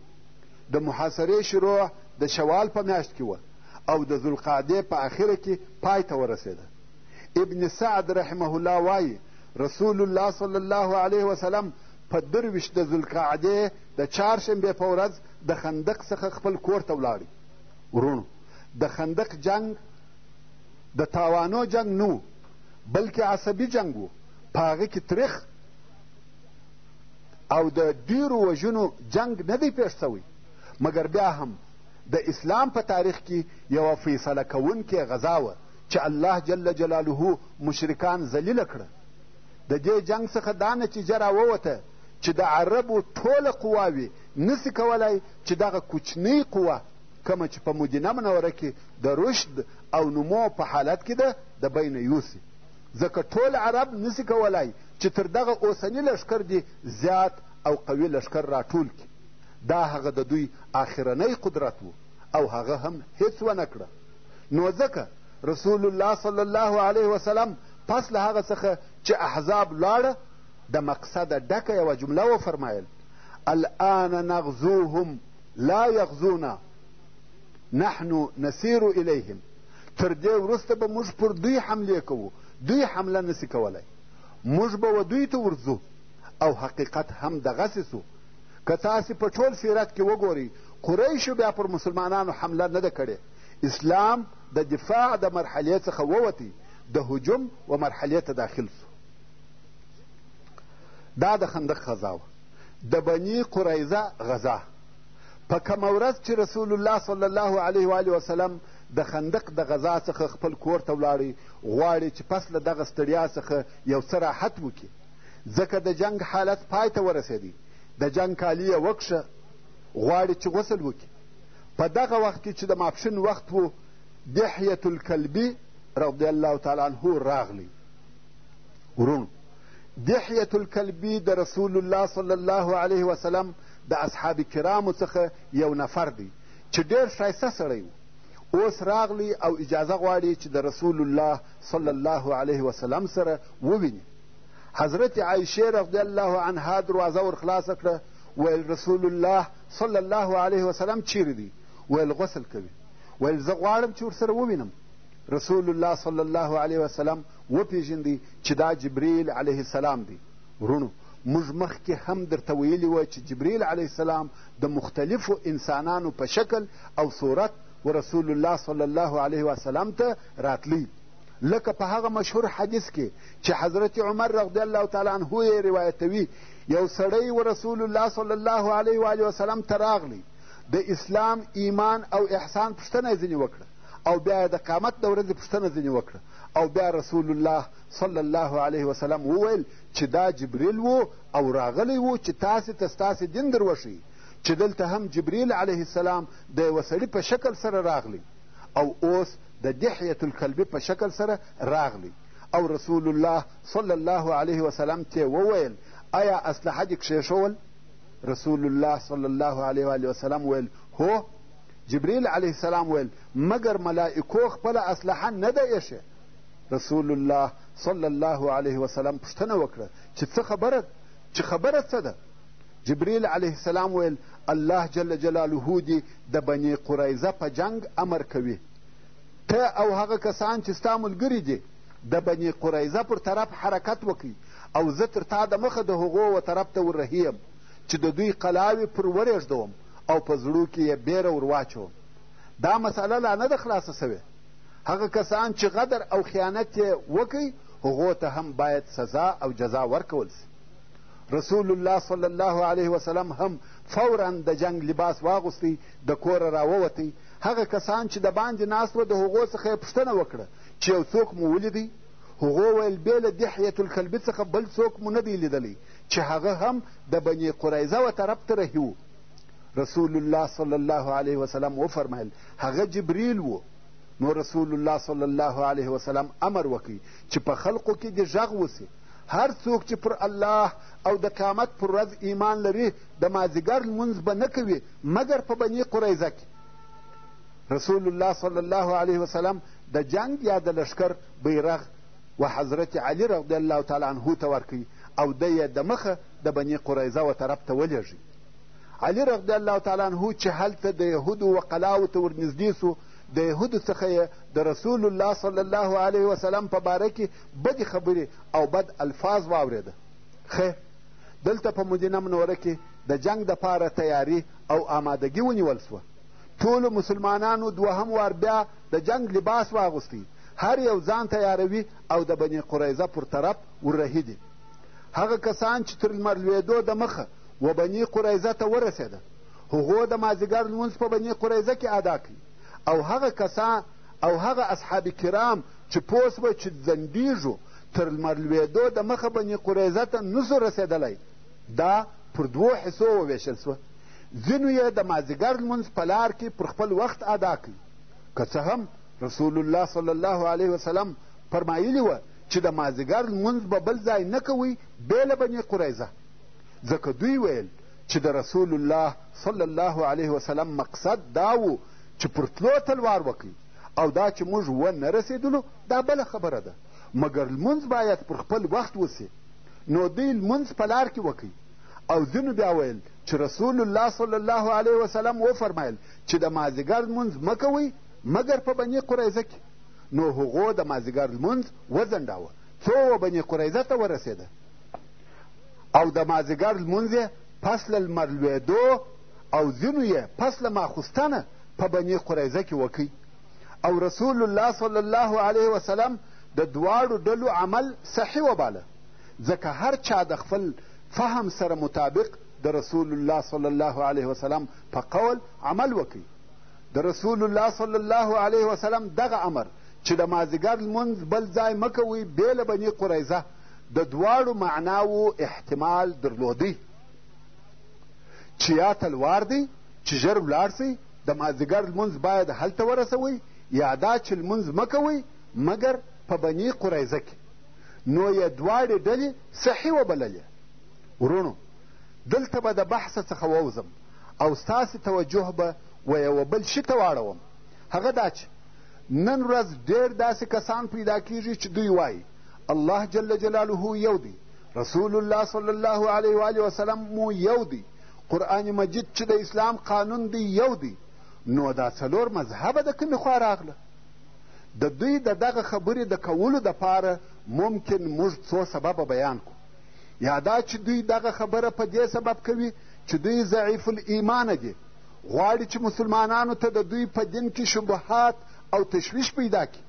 د محاصرې شروع د شوال په میاشت کې وه او د ذوالقعدې په اخره کې پای ته ورسېده. ابن سعد رحمه الله وایي رسول الله صلی الله علیه وسلم په درویشت د ذوالقعدې د چهارشنبې په ورځ د خندق څخه خپل کور ته ولاړی وروڼو د خندق جنګ د تاوانو جنګ نه بلکې عصبي جنګ و په هغه کې تریخ او د ډیرو وژنو جنګ نه دی پیښ شوی مګر بیا هم د اسلام په تاریخ کې یوه فیصله کوونکې غذا وه چې الله جل جلاله مشرکان ذلیله کړه د دې جنګ څخه دا نتیجه راووته چې د عربو ټوله قواوې نسی کولای چې دغه کوچنۍ قوه کومه چې په مدینه منوره کې د رشد او نمو په حالت کې ده د بین یوسي ځکه ټول عرب نه شي کولای چې تر دغه اوسني لښکر دې زیات او قوي لښکر راټول کړي دا هغه د دوی آخرنی قدرت و او هغه هم هیڅ ونه کړه نو ځکه رسول الله صلی الله علیه وسلم پس له هغه څخه چې احزاب لاړه د مقصده ډکه یوه جمله وفرمایل الآن نغزوهم لا یغزونا نحن نسیر الیهم تر دې وروسته به موږ پر دوی حملې کوو دوی حمله نسی کولی موږ به و دوی ته ورځو او حقیقت هم دغسې سو که تاسې په ټول سیرت کې وګورئ قریشو بیا پر مسلمانانو حمله نه ده کړې اسلام د دفاع د مرحلې څخه ووتی د هجوم و مرحلې ته داخل سو دا د خندق غذا وه د بني قریظه غذا په کومه ورځ چې رسول الله صلی الله علیه و آله وسلم د خندق د غذا څخه خپل کور ته ولاړی غواړي چې پس له دغه ستړیا څخه یو څه راحت وکړي ځکه د جنګ حالت پای ته ورسېدی د جنګ کالي یې وکښه غواړي چې غسل وکړي په دغه وخت کې چې د ماپښین وخت و دحیة الکلبي رضی الله تعالی عنه راغلی ورونو دحیة الکلبي د رسول الله صلی الله علیه وسلم د اصحاب کرامو څخه یو نفر دی چې ډېر ښایسته سړی و اوس راغلی او اجازه غواړي چې د رسول الله صلی الله علیه وسلم سره وویني حضرت عایشه رضی الله عنها دروازه ورخلاصه کړه ویل رسول الله صلی الله علیه وسلم چیرې دی ویل غسل کوي ویل زه غواړم چې ورسره ووینم رسول الله صلی الله علیه وسلم وپېژندئ چې دا جبریل علیه السلام دی وروڼو موږ مخکې هم درته ویلي وه چې جبریل علیه السلام د مختلفو انسانانو په شکل او صورت و رسول الله صلی الله علیه وسلم ته راتلی لکه په هغه مشهور حدیث کې چې حضرت عمر رضی الله تعالی عنه یې روایتوي یو سړی و رسول الله صلی الله علیه و وسلم ته راغلی د اسلام ایمان او احسان پوښتنه یې ځینې وکړه او بیا یې د قیامت د ورځې پوښتنه ځینې وکړه او بیا رسول الله صلی الله علیه وسلم وویل چې دا جبریل و او راغلی و چې تاسې ته ستاسې دین در وښیي چې دلته هم جبریل علیه السلام د یوه سړي په شکل سره راغلی او اوس د دحیت الکلبي په شکل سره راغلی او رسول الله صلی الله علیه وسلم ته وویل آیا اسلحه دې کښېښول رسول الله صلی الله علیه وسلم ویل هو جبريل عليه السلام ويل مګر ملائکو خپله اسلحه نه ده ايښې رسول الله صلی الله علیه وسلم پوښتنه وکړه چې څه خبره چې خبره څه ده جبریل علیه السلام ویل الله جل جلاله دې د بني قریظه په جنگ امر کوي ته او هغه کسان چې ستا ملګري دي د بني قریظه پر طرف حرکت وکړي او زه تر تا د مخه د هغو و طرف ته ورهیم چې د دوی قلاوې پر ورېږدوم او په زړو کې یې بیره ور واچوم دا مسئله لا نه ده خلاصه سوې هغه کسان چې غدر او خیانت یې وکړي هغو ته هم باید سزا او جزا ورکول سي رسول الله صلی الله علیه وسلم هم فورا د جنگ لباس واغوستی د کوره راووتی هغه کسان چې د باندې ناست و د هغو څخه یې پوښتنه وکړه چې یو څوک مو ولیدی هغو ویل بې له دحیة الکلبي څخه بل څوک مو نه دی لیدلی چې هغه هم د بني قریظه و طرف ته رهي و رسول الله صلی الله علیه وسلم وفرمایل هغه جبریل و نو رسول الله صلی الله علیه وسلم امر وکړي چې په خلقو کې دې غږ وسي هر څوک چې پر الله او د قیامت پر ورځ ایمان لري د مازیګر لمونځ به نه کوي مګر په بني قریظه کې رسول الله صلی الله علیه وسلم د جنگ یا د لشکر بیرغ و حضرت علي رضی الله تعالی عنه ته ورکړي او دی یې د مخه د بني قریظه و طرف ته ولېږي علي رضی الله تعالی عنه چې هلته د یهودو و قلاو ته ورنږدې سو د یهودو څخه یې د رسول الله صلی الله علیه وسلم په باره کې بدې خبرې او بد الفاظ واورېده خیر دلته په مدینه منوره کې د جنگ دپاره تیاری او آمادګي ونیول سوه ټولو مسلمانانو دوهم وار بیا د جنګ لباس واغوستی هر یو ځان تیاروي او د بني قریظه پر طرف ورهي دي هغه کسان چې تر لمر لوېدو د مخه و بني قریظه ته ورسېده هغو د مازیګر لمونځ په بني قریظه کې ادا کړي او هغه کسان او هغه اصحاب کرام چې پوه سوه چې ځنډېږو تر لمر لوېدو د مخه بني قریظه ته نسو رسېدلی دا پر دوو حصو ووېشل سوه ځینو یې د مازیګر لمونځ په لار کې پر خپل وخت ادا کړي که څه هم رسول الله صلی الله علیه وسلم فرمایلي وه چې د مازدیګر لمونځ به بل ځای نه کوئ بې له بني قریظه ځکه دوی ویل چې د رسول الله صلی الله علیه وسلم مقصد دا و چې پر تلو تلوار وکړي او دا چې موږ ونه رسېدلو دا بله خبره ده مګر لمونځ باید پر خپل وخت وسي نو دوی لمونځ په لار کې وکړي او ځینو بیا ویل چې رسول الله صلی الله علیه وسلم وفرمایل چې د مازیګر لمونځ مه کوئ مګر په بني قریظه کې نو هغو د مازیګر لمونځ وځنډاوه څو و بني قریظه ته ورسېده او د مازیګر لمونځ یې پس له لمر لوېدو او ځینو یې پس له ماخوستنه په بني قریظه کې وکړئ او رسول الله صلی الله علیه وسلم د دواړو ډلو عمل صحیح وباله ځکه هر چا د خپل فهم سره مطابق د رسول الله صلی الله علیه وسلم په قول عمل وکړئ د رسول الله صلی الله علیه وسلم دغه امر چې د مازدیګر لمونځ بل ځای مه کوئ بې له بني قریظه د دواړو معناوو احتمال درلودی چې یا تلوار دی چې ژر ولاړ سئ د مازدیګر لمونځ باید هلته ورسوئ یا دا چې لمونځ مه کوئ مګر په بني قریظه کې نو یې دواړې ډلې صحیح وبللې وروڼو دلته به د بحث څخه ووځم او ستاسې توجه به و یوه بل شي ته واړوم هغه دا چې نن ورځ ډېر داسې کسان پیدا کیږي چې دوی وایي الله جل جلاله یو دی رسول الله صلی الله علیه و وسلم مو یو دی قرآن مجید چې د اسلام قانون دی یو دی نو دا څلور مذهبه د کومې خوا راغله د دوی د دغه خبرې د کولو دپاره ممکن موږ څو سببه بیان کړو یا دا چې دوی دغه خبره په دې سبب کوي چې دوی ضعیف الایمانه دي غواړي چې مسلمانانو ته د دوی په دین کې شبهات او تشویش پیدا کړي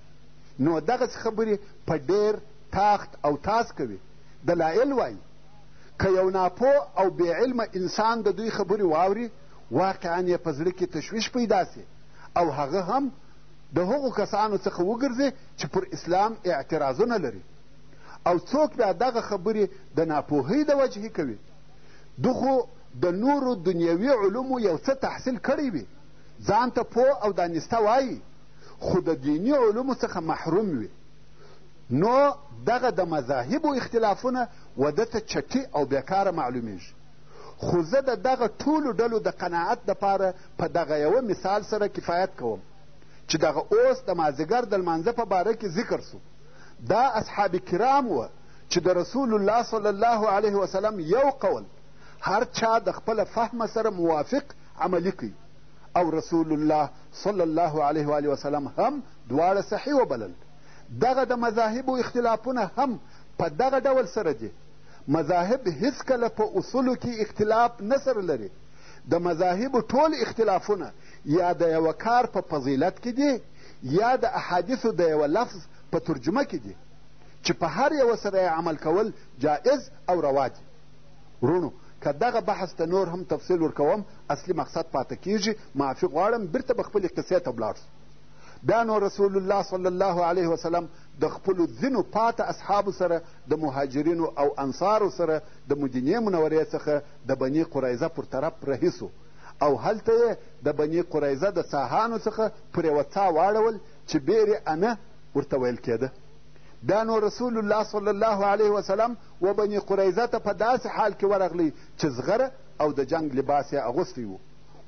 نو دغسې خبرې په ډېر تاخت او تاس کوي دلایل وایي که یو ناپوه او بې علمه انسان د دوی خبرې واوري واقعا یې په زړه کې تشویش پیدا سي او هغه هم د هغو کسانو څخه وګرځي چې پر اسلام اعتراضونه لري او څوک بیا دغه خبرې د ناپوهۍ د وجهې کوي ده خو د نورو دنیوي علومو یو څه تحصیل کړی وي ځان ته پوه او دانسته وایي خو د دیني علومو څخه محروم وي نو دغه د مذاهبو اختلافونه و ده ته چټي او بیکاره معلومیږي خو زه د دغه ټولو ډلو د قناعت دپاره په دغه یوه مثال سره کفایت کوم چې دغه اوس د مازدیګر د لمانځه په باره کې ذکر سو دا اصحاب کرام وه چې د رسول الله صلی الله علیه وسلم یو قول هر چا د خپله فهمه سره موافق عملی کوي او رسول الله صلی الله علیه و وسلم هم دواړه صحیح وبلل دغه د مذاهبو اختلافونه هم په دغه ډول سره دي مذاهب هیڅکله په اصولو کې اختلاف نه سره لري د مذاهبو ټول اختلافونه یا د یوه کار په فضیلت کې دي یا د احادیثو د یوه لفظ په ترجمه کې دي چې په هر یوه سره یې عمل کول جائز او روا دي وروڼو که دغه بحث ته نور هم تفصیل ورکوم اصلي مقصد پاته کیږي معافي غواړم بیرته به خپلې قصې ته ولاړ بیا نو رسول الله صلی الله علیه وسلم د خپلو ځینو پاته اصحابو سره د مهاجرینو او انصارو سره د مدینې منورې څخه د بني قریظه پر طرف رهي سو او هلته یې د بني قریظه د څاهانو څخه پر یوه څاه واړول چې بېرې انه ورته ویل کېده بیا نو رسول الله صلی الله علیه وسلم و بني قریظه ته په داسې حال کې ورغلی چې زغره او د جنګ لباس یې اغوستی و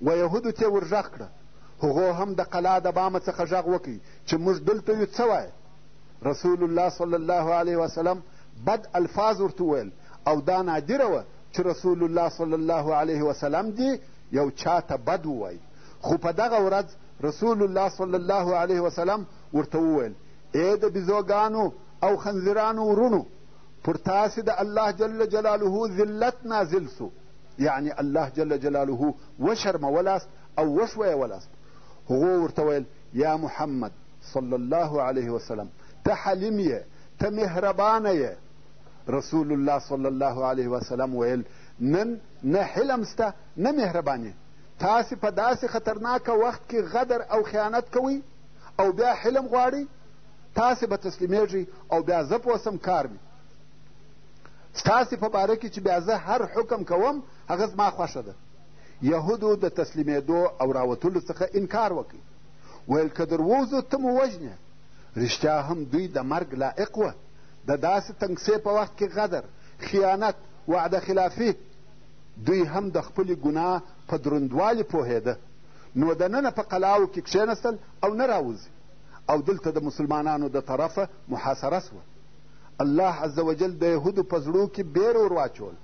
و یهودو ترې ورږغ کړه هغو هم د قلا د بامه څخه غږ وکړي چې موږ دلته یو څه وایه رسول الله صلی الله علیه وسلم بد الفاظ ورته وویل او دا نادره وه چې رسول الله صلی الله علیه وسلم دې یو چا ته بد ووایي خو په دغه ورځ رسول الله صلی الله علیه وسلم ورته وویل ای د بیزوګانو او خنزیرانو ورونو پر تاسې د الله جل جلاله ذلت نازل سو یعنی الله جل جلاله وشرمولاست او وشویولاست هغو ورته ویل یا محمد صلی الله علیه وسلم ته حلیم یې ته مهربانه یې رسول الله صلی الله علیه وسلم ویل نن نه حلم سته نه مهرباني تاسې په داسې خطرناک وخت کې غدر او خیانت کوئ او بیا حلم غواړئ تاسې به تسلیمیږئ او بیا زه پوه سم کار مې ستاسې په باره کې چې بیا زه هر حکم کوم هغه زما خوښه ده یهودو د تسلیمېدو او راوتلو څخه انکار وکړ ویل که درووځو ته مو وژنې رښتیا هم دوی د مرګ لایق وه د داسې تنګسې په وخت کې غدر، خیانت، وعده خلافي دوی هم د خپلې ګناه په دروندوالي پوهېده نو دننه په قلاو کې کښېنستل او نه راوځي او دلته د مسلمانانو د طرفه محاصره سوه الله عز وجل د یهودو په زړو کې بیر ور واچول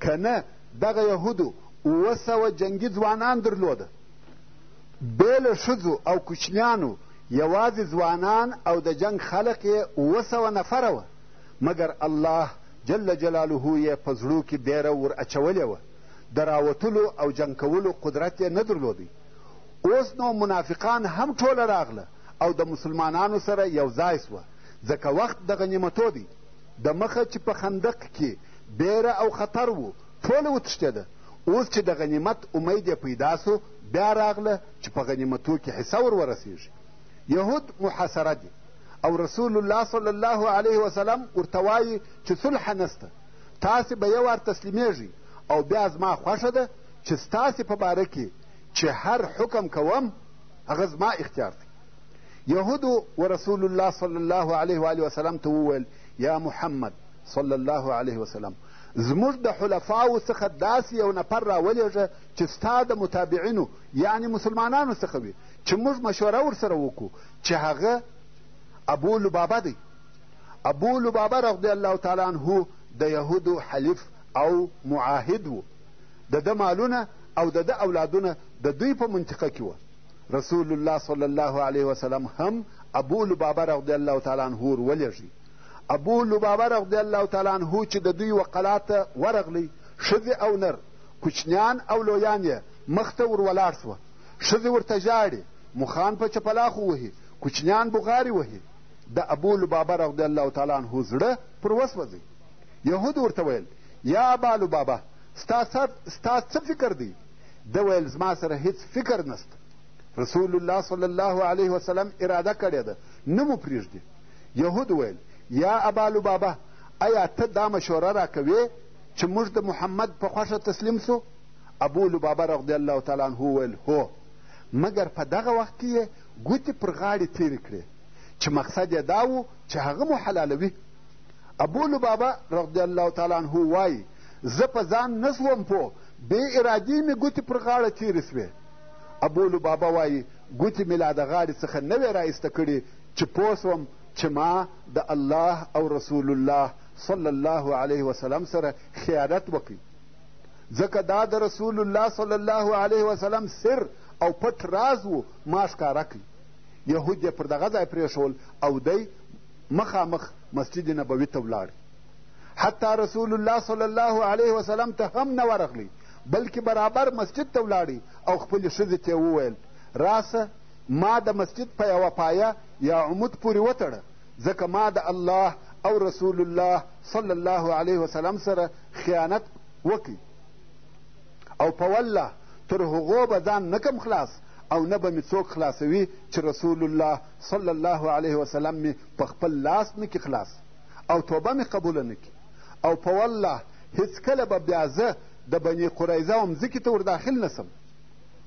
که نه دغه یهودو اووه سوه جنګي ځوانان درلوده بې له ښځو او کوچنیانو یوازې ځوانان او د جنګ خلق یې اووه سوه نفره وه مګر الله جل جلاله یې په زړو کې بیره ور اچولې وه د راوتلو او جنګ کولو قدرت یې نه درلودی اوس نو منافقان هم ټوله راغله او د مسلمانانو سره یو ځای سوه ځکه وخت د غنیمتو دی د مخه چې په خندق کې بیره او خطر و ټوله وتښتېده، اوس چې د غنیمت امید یې پیدا شو، بیا راغله چې په غنیمتو کې حصه ور ورسېږي. یهود محاصره دي او رسول الله صلی الله علیه وسلم ورته وایي چې صلح نشته، تاسې به یو وار تسلیمېږئ او بیا زما خوښه ده چې ستاسې په باره کې چې هر حکم کوم هغه زما اختیار دی یهودو و رسول الله صلی الله علیه و وسلم ته وویل یا محمد صلی الله علیه وسلم زموږ د حلفاوو څخه داسې یو نفر راولېږه چې ستا د متابعینو یعنې مسلمانانو څخه وي چې موږ مشوره ورسره وکړو چې هغه ابو لبابه دی ابو لبابه رضی الله تعالی عنه د یهودو حلیف او معاهد و د ده مالونه او د ده اولادونه د دوی په منطقه کې وه رسول الله صلی الله علیه وسلم هم ابو لبابه رضی الله تعالی عنه ور ولېږي ابو لبابه رضی الله تعالی عنه چې د دوی وقلا ته ورغلی ښځې او نر کوچنیان او لویان یې مخته ور ولاړ سوه ښځې ورته ژاړي مخان په چپلاخو وهي کوچنیان بغاري وهي د ابو لبابه رضی الله تعالی عنه زړه پر وسوځي یهود ورته ویل یا ابا لبابه ستا ستا څه فکر دی ده ویل زما سره هیڅ فکر نسته رسول الله صلی الله علیه وسلم اراده کړې ده نه مو پرېږدي یهود وویل، یا ابا لبابه! ایا ته دا مشوره راکوې چې موږ د محمد په خوښه تسلیم سو؟ ابو لبابه رضی الله تعالی عنه وویل، هو، مګر په دغه وخت کې یې ګوتې پر غاړې تېرې کړې چې مقصد یې دا و چې هغه مو حلالوي. ابو لبابه رضی الله تعالی عنه وایي، زه په ځان نه سوم پوه، بې ارادې مې ګوتې پر غاړه تېرې سوې. ابو لبابه وایي، ګوتې مې لا د غاړې څخه نه وې را ایسته کړې چې پوه شوم چې ما د الله او رسول الله صلی الله علیه وسلم سره خیانت وکړي ځکه دا د رسول الله صلی الله علیه وسلم سر او پټ راز و ما ښکاره کړي یهود یې پر دغه ځای پرېښول او دی مخامخ مسجد نبوي ته ولاړ حتی رسول الله صلی الله علیه وسلم ته هم نه ورغلی بلکې برابر مسجد ته ولاړی او خپلې ښځې ته یې وویل راسه ما د مسجد په یوه پایه یا عمود پورې وتړه ځکه ما د الله او رسول الله صلی الله علیه وسلم سره خیانت وکړي او په والله تر هغو به ځان نه کم خلاص او نه به مې څوک خلاصوي چې رسول الله صلی الله علیه وسلم مې په خپل لاس نه کې خلاص او توبه مې قبوله نه کړي او په والله هېڅکله به بیا زه د بني قریظه او مځکې ته ورداخل نه سم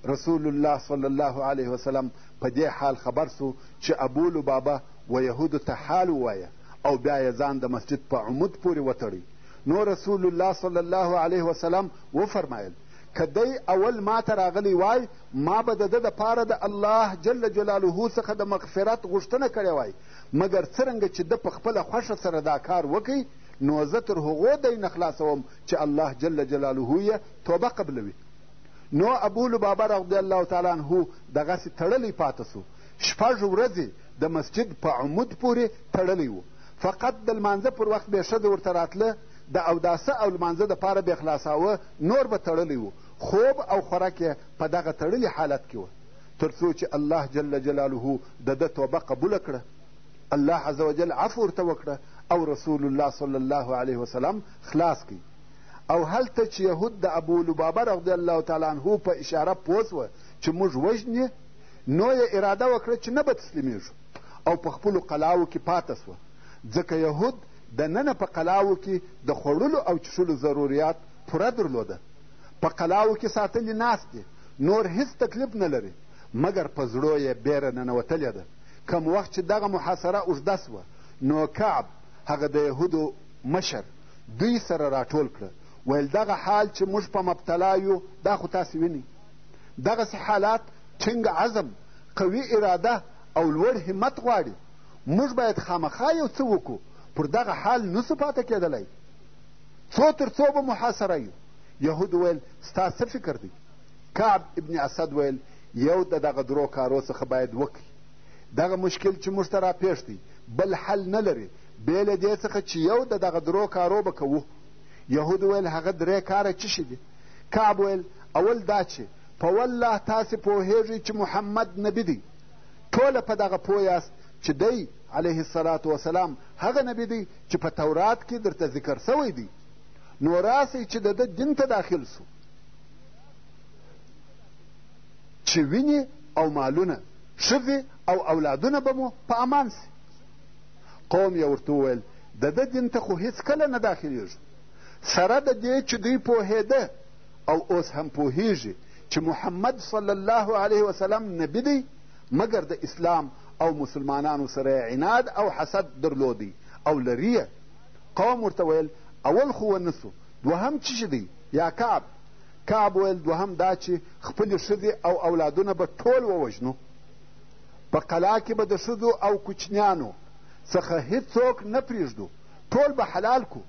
رسول الله صلی الله علیه وسلم په دې حال خبر سو چې ابو لبابه و یهودو ته حال ووایه او بیا یې ځان د مسجد په عمود پورې وتړی نو رسول الله صلی الله علیه وسلم وفرمایل که دی اول ما ته راغلی وای ما به د ده دپاره د الله جل جلاله څخه د مغفرت غوښتنه کړې وای مګر څرنګه چې ده په خپله خوښه سره دا کار وکړي نو زه تر هغو دی نه خلاصوم چې الله جل جلاله یې توبه قبلوي نو ابو لبابه رضی الله تعالی عنه دغسې تړلی پاته سو شپږ ورځې د مسجد په عمود پورې تړلی و فقط د لمانځه پر وخت به ښځه ورته راتله د اوداسه او لمانځه دپاره به خلاصاوه نور به تړلی و خوب او خوراک یې په دغه تړلي حالت کې و تر څو چې الله جل جلاله د ده توبه قبوله کړه الله عز وجل عفو ورته وکړه او رسول الله صلی الله علیه وسلم خلاص کړي او هلته چې یهود د ابو لبابه رضی الله تعالی عنه په اشاره پوه سوه چې موږ وژني نو یې اراده وکړه چې نه به تسلیمیږو او په خپلو قلاوو کې پاته سوه ځکه یهود د ننه په قلاوو کې د خوړلو او چښلو ضروریات پوره درلوده په قلاوو کې ساتلي ناست دي نور هیڅ تکلیف نه لري مګر په زړو یې بیره ننوتلې ده کم وخت چې دغه محاصره اوږده سوه نو کعب هغه د یهودو مشر دوی سره راټول کړه ویل دغه حال چې موږ په مبتلا یو دا خو تاسې وینئ دغسې حالات ټینګ عزم قوي اراده او لوړ همت غواړي موږ باید خامخا یو څه وکړو پر دغه حال نسو پاته کېدلی څو تر څو به محاصره یو یهود ویل ستا څه فکر دی کعب ابن اسد ویل یو د دغه درو کارو څخه باید وکړي دغه مشکل چې موږ ته راپېښ دی بل حل نه لري بې له دې څخه چې یو د دغه درو کارو به کوو یهود ویل هغه درې کاره چشي دي کعب ویل اول دا چې په والله تاسې پوهېږئ چې محمد نبي دی ټوله په دغه پوه یاست چې دی علیه الصلاة وسلام هغه نبی دی چې په تورات کې درته ذکر سوی دی نو راسئ چې د ده دین ته داخل سو چې وینې او مالونه ښځې او اولادونه به مو په امان سي قوم یې ورته وویل د ده دین ته خو هیڅکله نه داخلیږو سره د دې چې دوی پوهېده او اوس هم پوهیږي چې محمد صلی الله علیه وسلم نبی دی مګر د اسلام او مسلمانانو سره عناد او حسد درلودی او لري قوم ورته ویل اول خو ونسو دوهم څه شي دی یا کعب کعب ویل دوهم دا چې خپلې ښځې او اولادونه به ټول ووژنو په قلا کې به د ښځو او کوچنیانو څخه هیڅوک نه پریږدو، ټول به حلال کو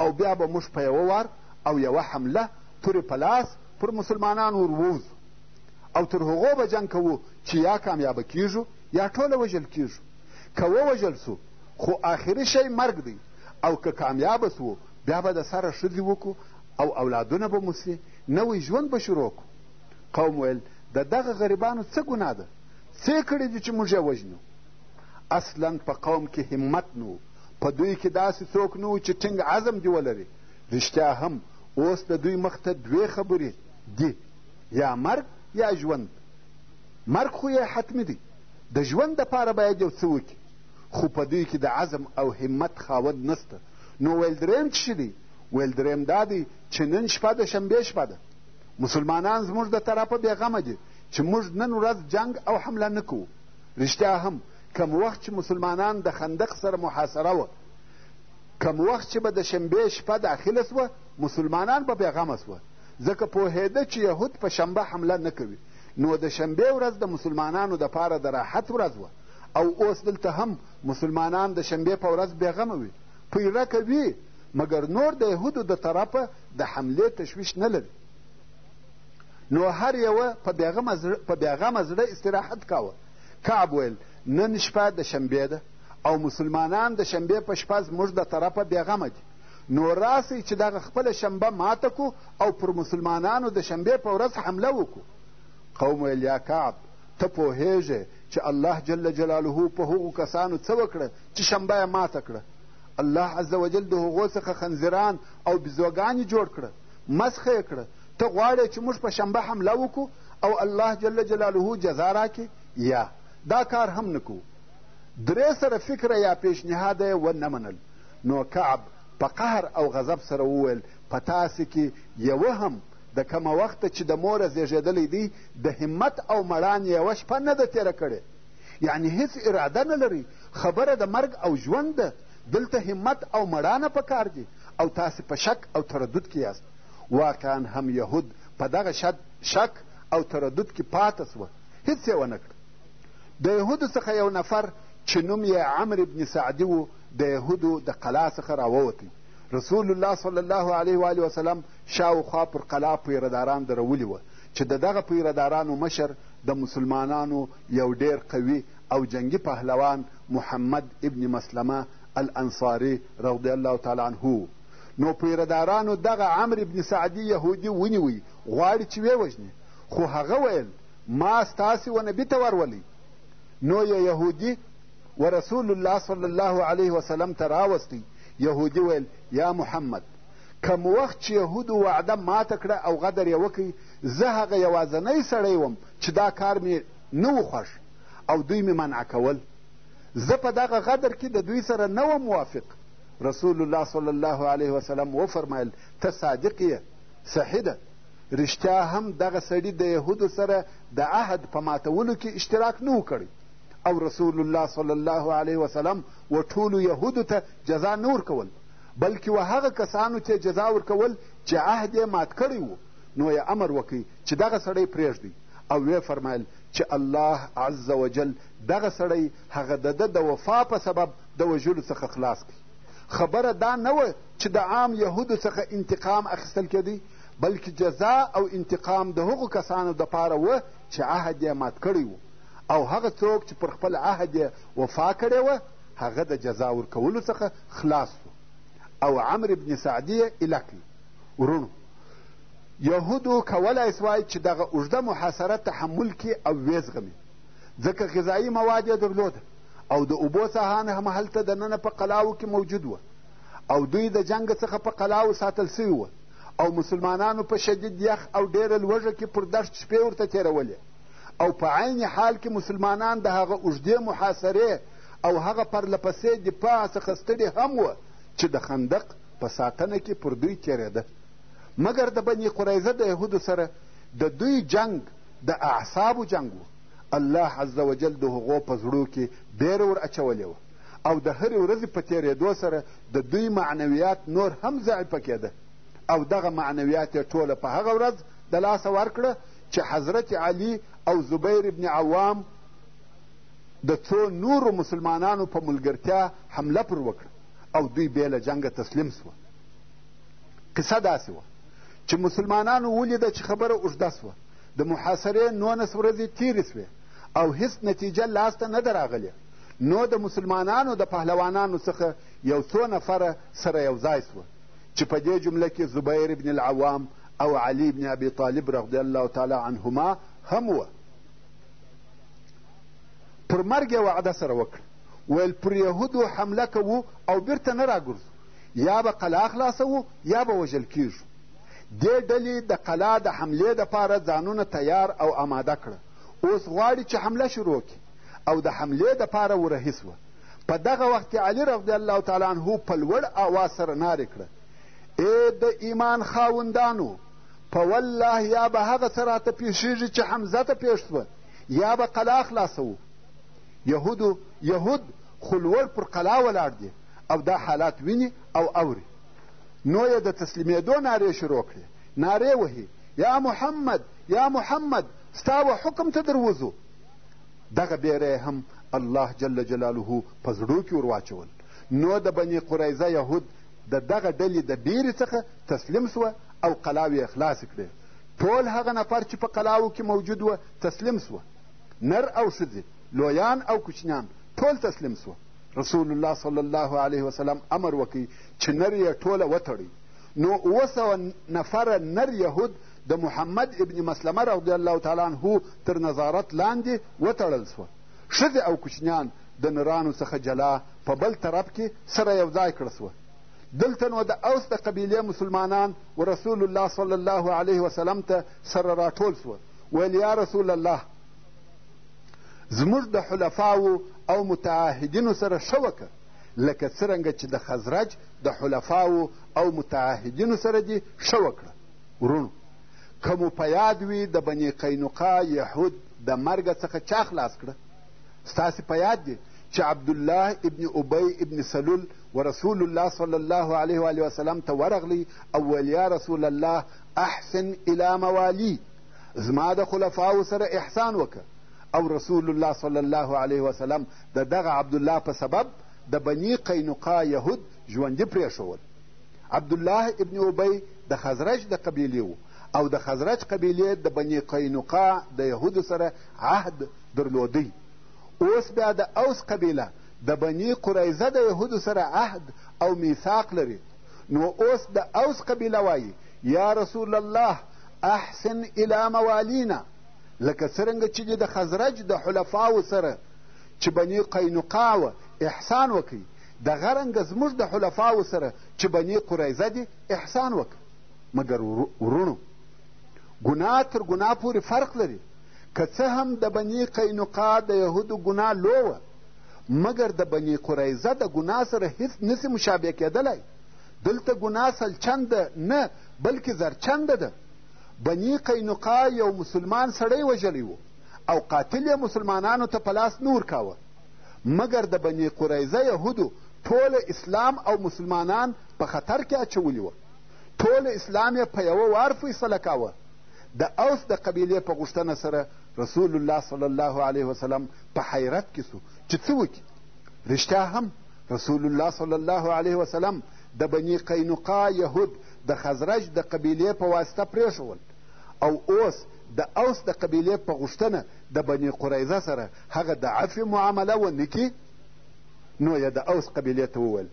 او بیا به موږ په یوه وار او یوه حمله تورې په لاس پر مسلمانانو ور ووځو او تر هغو به جنګ کوو چې یا کامیابه کیږو یا ټوله وژل کیږو که ووژل سو خو آخري شی مرګ دی او که کامیابه سوو بیا به د سره ښځې وکړو او اولادونه به مو سي نوی ژوند به شروع کړو قوم ویل د دغه غریبانو څه ګناه ده څه یې کړي دي چې موږ یې وژنو اصلا په قوم کې همت نه و په دوی کې داسې څوک نه و چې ټینګ عزم دې ولري رښتیا هم اوس د دوی مخته دوې خبرې دي یا مرګ یا ژوند مرګ خو یې حتمي دی د ژوند دپاره باید یو څه وکړي خو په دوی کې د عزم او همت خاوند نسته نو ویل درېیم څه شي دی ویل درېیم دا دی چې نن شپه د شنبې شپه ده مسلمانان زموږ د طرفه بېغمه دي چې موږ نن ورځ جنګ او حمله نه کوو رښتیا هم کم وخت چې مسلمانان د خندق سره محاصره وه کم وخت چې به د شنبې شپه داخله سوه مسلمانان به بېغمه سوه ځکه پوهېده چې یهود په شنبه حمله نه کوي نو د شنبې ورځ د مسلمانانو دپاره د راحت ورځ وه او اوس دلته هم مسلمانان د شنبې په ورځ بېغمه وي پیره کوي مګر نور د یهودو د طرفه د حملې تشویش نه لري نو هر یوه په بېغمه زړه استراحت کاوه کعب ویل نن شپه د شنبې ده او مسلمانان د شنبې په شپه زموږ د طرفه بېغمه دي نو راسئ چې دغه خپله شنبه ماته کو او پر مسلمانانو د شنبې په ورځ حمله وکړو قوم ویل یا کعب ته پوهېږې چې الله جل جلاله په هغو کسانو څه وکړه چې شنبه یې ماته کړه الله عز وجل د هغو څخه خنزیران او بزوګانې جوړ کړه مسخه یې کړه ته غواړې چې موږ په شنبه حمله وکړو او الله جل جلاله جزا راکړي یا دا کار هم نه کوو درې سره فکره یا پیشنهاد یې ونه منل نو کعب په قهر او غضب سره وویل په تاسې کې یوه هم د کمه وخته چې د موره زیږېدلی دی د همت او مړانې یوه شپه نه ده تېره کړې یعنې هېڅ اراده نه لرئ خبره د مرګ او ژوند ده دلته همت او مړانه په کار دي او تاسې په شک او تردد کې یاست واقعا هم یهود په دغه شک او تردد کې پاته سوه هېڅ یې ونه کړه د یهودو څخه یو نفر چې نوم یې عمر ابن سعدي و د یهودو د قلا څخه راووتی رسول الله صلی الله علیه و وسلم شاوخوا پر قلا پیرداران درولي وه چې د دغه پیردارانو مشر د مسلمانانو یو ډېر قوي او جنګي پهلوان محمد ابن مسلمه الانصاري رضی الله تعالی عنه و. نو پیردارانو دغه عمرو ابن سعدي یهودي ونیوی، غواړي چې ویې وژني، خو هغه ویل، ما ستاسې و نبي ته ورولی. نو یې یهودي و رسول الله صلی الله علیه وسلم ته راوستی، یهودي ویل، یا محمد! کوم وخت چې یهودو وعده ماته کړه او غدر یې وکړ زه هغه یوازنی سړی وم چې دا کار مې نه و خوښ او دوی مې منع کول زه په دغه غدر کې د دوی سره نه وم موافق رسول الله صلی الله علیه وسلم وفرمایل ته صادق یې صحیح ده رښتیا هم دغه سړي د یهودو سره د عهد په ماتولو کې اشتراک نه و کړی او رسول الله صلی الله علیه وسلم و ټولو یهودو ته جزا نه ورکول بلکې و هغه کسانو ته یې جزا ورکول چې عهد یې مات کړی و نو یې امر وکړ چې دغه سړی پرېږدئ او ویې فرمایل چې الله عز وجل دغه سړی هغه د ده د وفا په سبب د وژلو څخه خلاص کړي خبره دا نه وه چې د عام یهودو څخه انتقام اخیستل کېدی بلکې جزا او انتقام د هغو کسانو دپاره وه چې عهد یې مات کړی و او هغه څوک چې پر خپل عهد یې وفا کړې وه هغه د جزا ورکولو څخه خلاص سو او عمرو بن سعدي یې اله کړي وروڼو یهودو کولای سوای چې دغه اوږده محاصره تحمل کړي او ویې زغمي ځکه غذایي مواد یې درلوده او د اوبو ساحان هم هلته دننه په قلاو کې موجود وه او دوی د جنګ څخه په قلاو ساتل سوي وه او مسلمانانو په شدید یخ او ډېره لوږه کې پر دښت شپې ورته تېرولې او په عین حال کې مسلمانان د هغه اوږدې محاصرې او هغه پرله پسې دفاع څخه ستړي هم وه چې د خندق په ساتنه کې پر دوی تېرېده مګر د بني قریظه د یهودو سره د دوی جنګ د اعصابو جنګ و الله عز وجل د هغو په زړو کې بیره ور اچولې وه او د هرې ورځې په تېرېدو سره د دوی معنویات نور هم ضعیفه کېده او دغه معنویات یې ټوله په هغه ورځ د لاسه ورکړه چې حضرت علي او زبیر ابن عوام د څو نورو مسلمانانو په ملګرتیا حمله پر وکړه او دوی بې له جنګه تسلیم سوه قصه داسې وه چې مسلمانانو ولیده چې خبره اوږده سوه د محاصرې نولس ورځې تېرې سوې او هیڅ نتیجه لاسته نه ده راغلې نو د مسلمانانو د پهلوانانو څخه یو څو نفره سره یو ځای سوه چې په دې جمله کې زبیر بن العوام او علی بن ابي طالب رضی الله تعالی عنهما هم وه پر مرګ یې وعده سره وکړه ویل پر یهودو حمله کوو او بیرته نه راګرځو یا به قلا خلاصوو یا به وژل کیږو دې ډلې د قلا د حملې دپاره ځانونه تیار او آماده کړه اوس غواړي چې حمله شروع کړي او د حملې دپاره ورهي سوه په دغه وخت کې علي رضی الله تعالی عنه په لوړ آواز سره نارې کړه ای د ایمان خاوندانو په والله یا به هغه څه راته پېښېږي چې حمزه ته پېښ سوه یا به قلا خلاصوو یهودو یهود خو لوړ پر قلا ولاړ دي او دا حالات ویني او اوري نو یې د تسلیمېدو نارې شروع کړې نارې وهي یا محمد یا محمد ستا و حکم ته دروځو دغه بیره هم الله جل جلاله په زړو کې ور واچول نو د بني قریظه یهود د دغه ډلې د بیرې څخه تسلیم سوه او قلاوې یې خلاصې کړې ټول هغه نفر چې په قلاوو کې موجود و تسلیم سوه نر او ښځې لویان او کوچنیان ټول تسلیم سوه رسول الله صلی الله علیه وسلم امر وکړي چې نر یې ټوله وتړئ نو اووه سوه نفره نر یهود د محمد ابن مسلمه رضی الله تعالی عنه تر نظارت لاندې وتړل سوه ښځې او کوچنیان د نرانو څخه جلا په بل طرف کې سره یو ځای کړه سوه دلته نو د اوس د قبیلې مسلمانان و رسول الله صلی الله علیه وسلم ته سره راټول سوه ویل یا رسول الله زموږ د حلفاو او متعاهدینو سره ښه وکړه لکه څرنګه چې د خزرج د حلفاو او متعاهدینو سره دې ښه وکړه ورونو که مو په یاد وي د بني قینقا یهود د مرګه څخه چا خلاص کړه ستاسې په یاد دي چې عبدالله ابن ابی ابن سلول ورسول الله صلی الله علیه و وسلم ته ورغلی او ویل یا رسول الله احسن الی موالی زما د خلفاو سره احسان وکړه او رسول الله صلی الله علیه وسلم د دغه عبدالله په سبب د بني قینقا یهود ژوندي پرېښول عبدالله ابن ابی د خزرج د قبیلې و او د خزرج قبیلې د بني قینقا د یهودو سره عهد درلودی اوس بیا د اوس قبیله د بني قریظه د یهودو سره عهد او میثاق لري نو اوس د اوس قبیله وایي یا رسول الله احسن الی موالینا لکه څرنګه چې دې د خزرج د حلفاو سره چې بني قینقا وه احسان وکړي دغه رنګه زموږ د حلفاو سره چې بني قریظه دي احسان وکړه مګر ورونو ګناه تر ګناه پورې فرق لري که څه هم د بني قینقا د یهودو ګناه لو وه مګر د بني قریظه د ګناه سره هیڅ نسي مشابه کېدلی دلته ګناه سلچنده نه بلکې زرچنده ده بني قینقا یو مسلمان سړی وژلی و او قاتل یې مسلمانانو ته په لاس نه ورکاوه مګر د بني قریظه یهودو ټول اسلام او مسلمانان په خطر کې اچولي وه ټول اسلام یې په یوه وار فیصله کاوه د اوس د قبیلې په غوښتنه سره رسول الله صلی الله علیه وسلم په حیرت کې سو چې څه وکړي رښتیا هم رسول الله صلی الله علیه وسلم د بني قینقا یهود د خزرج د قبیلې په واسطه پرېښول او اوس د اوس د قبیلې په غوښتنه د بني قریظه سره هغه د عفې معامله ونه کړي نو یې د اوس قبیلې ته وویل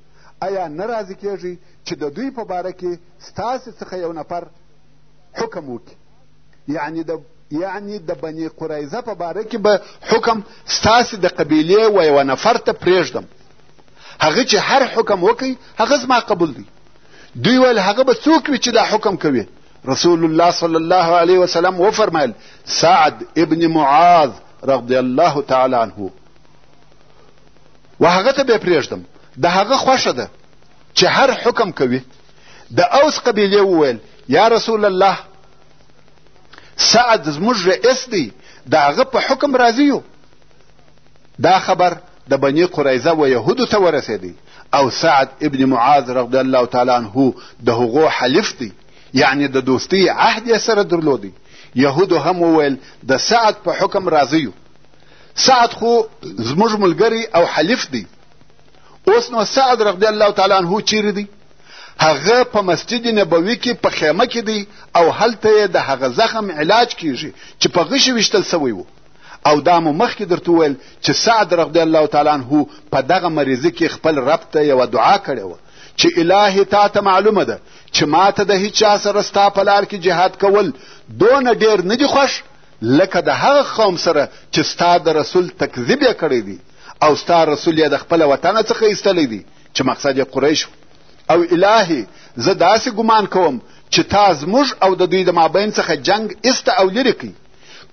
ایا نه راضي کېږي چې د دوی په باره کې ستاسې څخه یو نفر حکم وکړي یعنی د یعنی د بني قریظه په باره کې به حکم ستاسې د قبیلې و یوه نفر ته پرېږدم هغه چې هر حکم وکړي هغه زما قبول دی دوی ویل هغه به څوک وي چې دا حکم کوي رسول الله صلی الله علیه وسلم وفرمایل سعد ابن معاذ رضی الله تعالی عنه و هغه ته به پرېږدم د هغه خوښه ده چې هر حکم کوي د اوس قبیلې وویل یا رسول الله سعد زموږ رئیس دی د هغه په حکم راضي یو دا خبر د بني قریظه و یهودو ته ورسېدی او سعد ابن معاذ رضی الله تعالی عنه د هغو حلیف دی یعنی د دوستی عهد یې سره درلودی یهودو هم وویل د سعد په حکم راضي یو سعد خو زموږ ملګری او حلیف دی اوس نو سعد رضی الله تعالی عنه چیرې دی هغه په مسجد نبوي کې په خیمه کې دی او هلته یې د هغه زخم علاج کیږي چې په غشي ویشتل سوی وو او دا مو مخکې درته وویل چې سعد رضی الله تعالی عنه په دغه مریضي کې خپل رب ته یوه دعا کړې وه چې الهې تا ته معلومه ده چې ما ته د هیچا سره ستا په لار کې جهاد کول دونه ډېر نه دي خوښ لکه د هغه قوم سره چې ستا د رسول تکذیب یې کړی دی او ستا رسول یې د خپله وطنه څخه ایستلی دی چې مقصد یې قریش او الهي زه داسې ګمان کوم چې تا زموږ او د دوی د مابین څخه جنګ ایسته او لرې کړي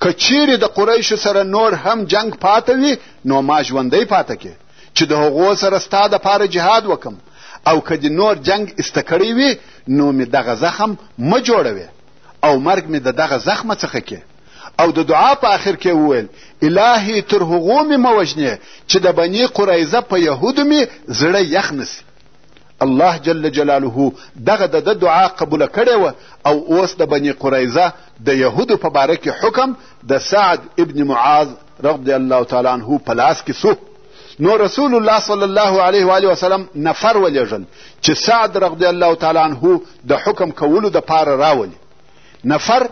که چیرې د قریشو سره نور هم جنګ پاته وي نو ما ژوندی پاته کې چې د هغو سره ستا دپاره جهاد وکم او که د نور جنګ ایسته کړی وي نو مې دغه زخم مه جوړوې او مرګ مې د دغه زخمه څخه کې او د دعا په اخر کې وویل الهي تر هغو مې مه وژنې چې د بني قریظه په یهودو مې زړه یخ نسی الله جل جلاله دغه د ده دعا قبوله کړې وه او اوس د بني قریظه د یهودو په باره کې حکم د سعد ابن معاذ رضی الله تعالی عنه په لاس کې سو نو رسول الله صلی الله علیه و علیه وسلم نفر ولېږل چې سعد رضی الله تعالی عنه د حکم کولو دپاره راولي نفر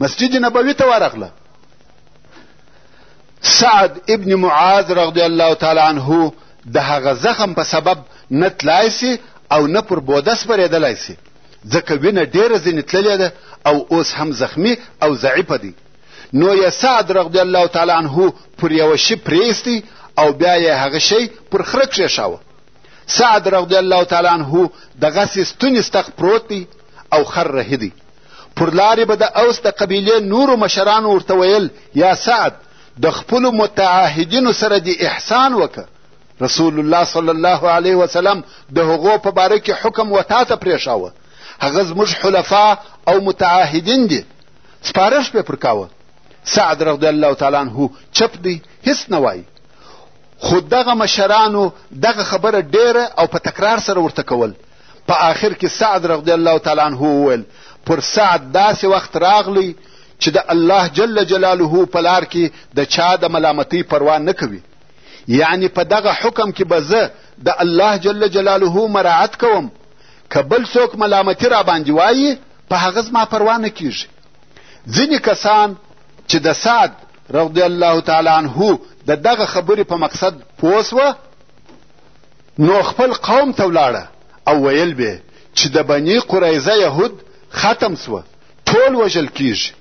مسجد نبوي ته ورغله سعد ابن معاذ رضی الله تعالی عنه د هغه زخم په سبب نه تلای سي او نه پر بوده سپرېدلی سي ځکه وینه ډېره ځینې تللې ده او اوس هم زخمی او ضعیفه دی نو یې سعد رضی الله تعالی عنه پر یوه شي پرېستی او بیا یې هغه شی پر خره کښېښاوه سعد رضی الله تعالی عنه دغسې ستوني ستغ پروت دی او خر رهي دی پر لارې به د اوس د قبیلې نورو مشرانو ورته ویل یا سعد د خپلو متعاهدینو سره دې احسان وکړه رسول الله صلی الله علیه وسلم د هغو په باره کې حکم و تا ته پرېښاوه هغه زموږ حلفا او متعاهدین دي سپارښت پې پر کاوه سعد رضی الله تعالی عنه چپ دی هیڅ نه وایي خو دغه مشرانو دغه خبره ډېره او په تکرار سره ورته کول په آخر کې سعد رضی الله تعالی عنه وویل پر سعد داسې وخت راغلی چې د الله جل جلاله په لار کې د چا د ملامتۍ پروا نه کوي یعنی په دغه حکم کې به زه د الله جل جلاله مراعت کوم که بل څوک ملامتي راباندې وایي په هغه زما پروا نه کیږي ځینې کسان چې د سعد رضی الله تعالی عنه د دغه خبرې په مقصد پوه سوه نو خپل قوم ته ولاړه او ویل به چې د بني قریظه یهود ختم سوه ټول وژل کیږي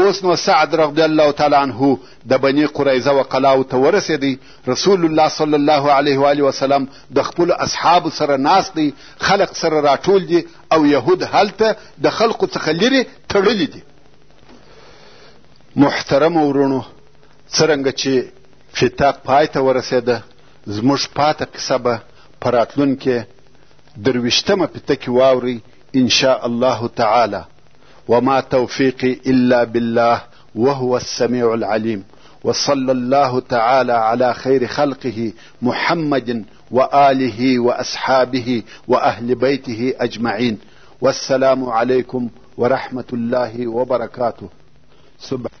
اوس نو سعد رضی الله تعالی عنه د بني قریظه و قلاو ته ورسېدی رسول الله صلی الله علیه و آله وسلم د خپل اصحاب سره ناست دی خلق سره راټول دي او یهود هلته د خلقو څخه لري تړلي دي محترم ورونو څرنګه چې فتاق پای ته ورسېده زموږ پاته قصه به په راتلونکې درویشتمه پیته کې واورئ انشاء الله تعالی وما توفیقي الا بالله وهو السميع العليم وصلى الله تعالى على خير خلقه محمد وآله وأصحابه وأهل بيته أجمعين والسلام عليكم ورحمة الله وبركاته سبحان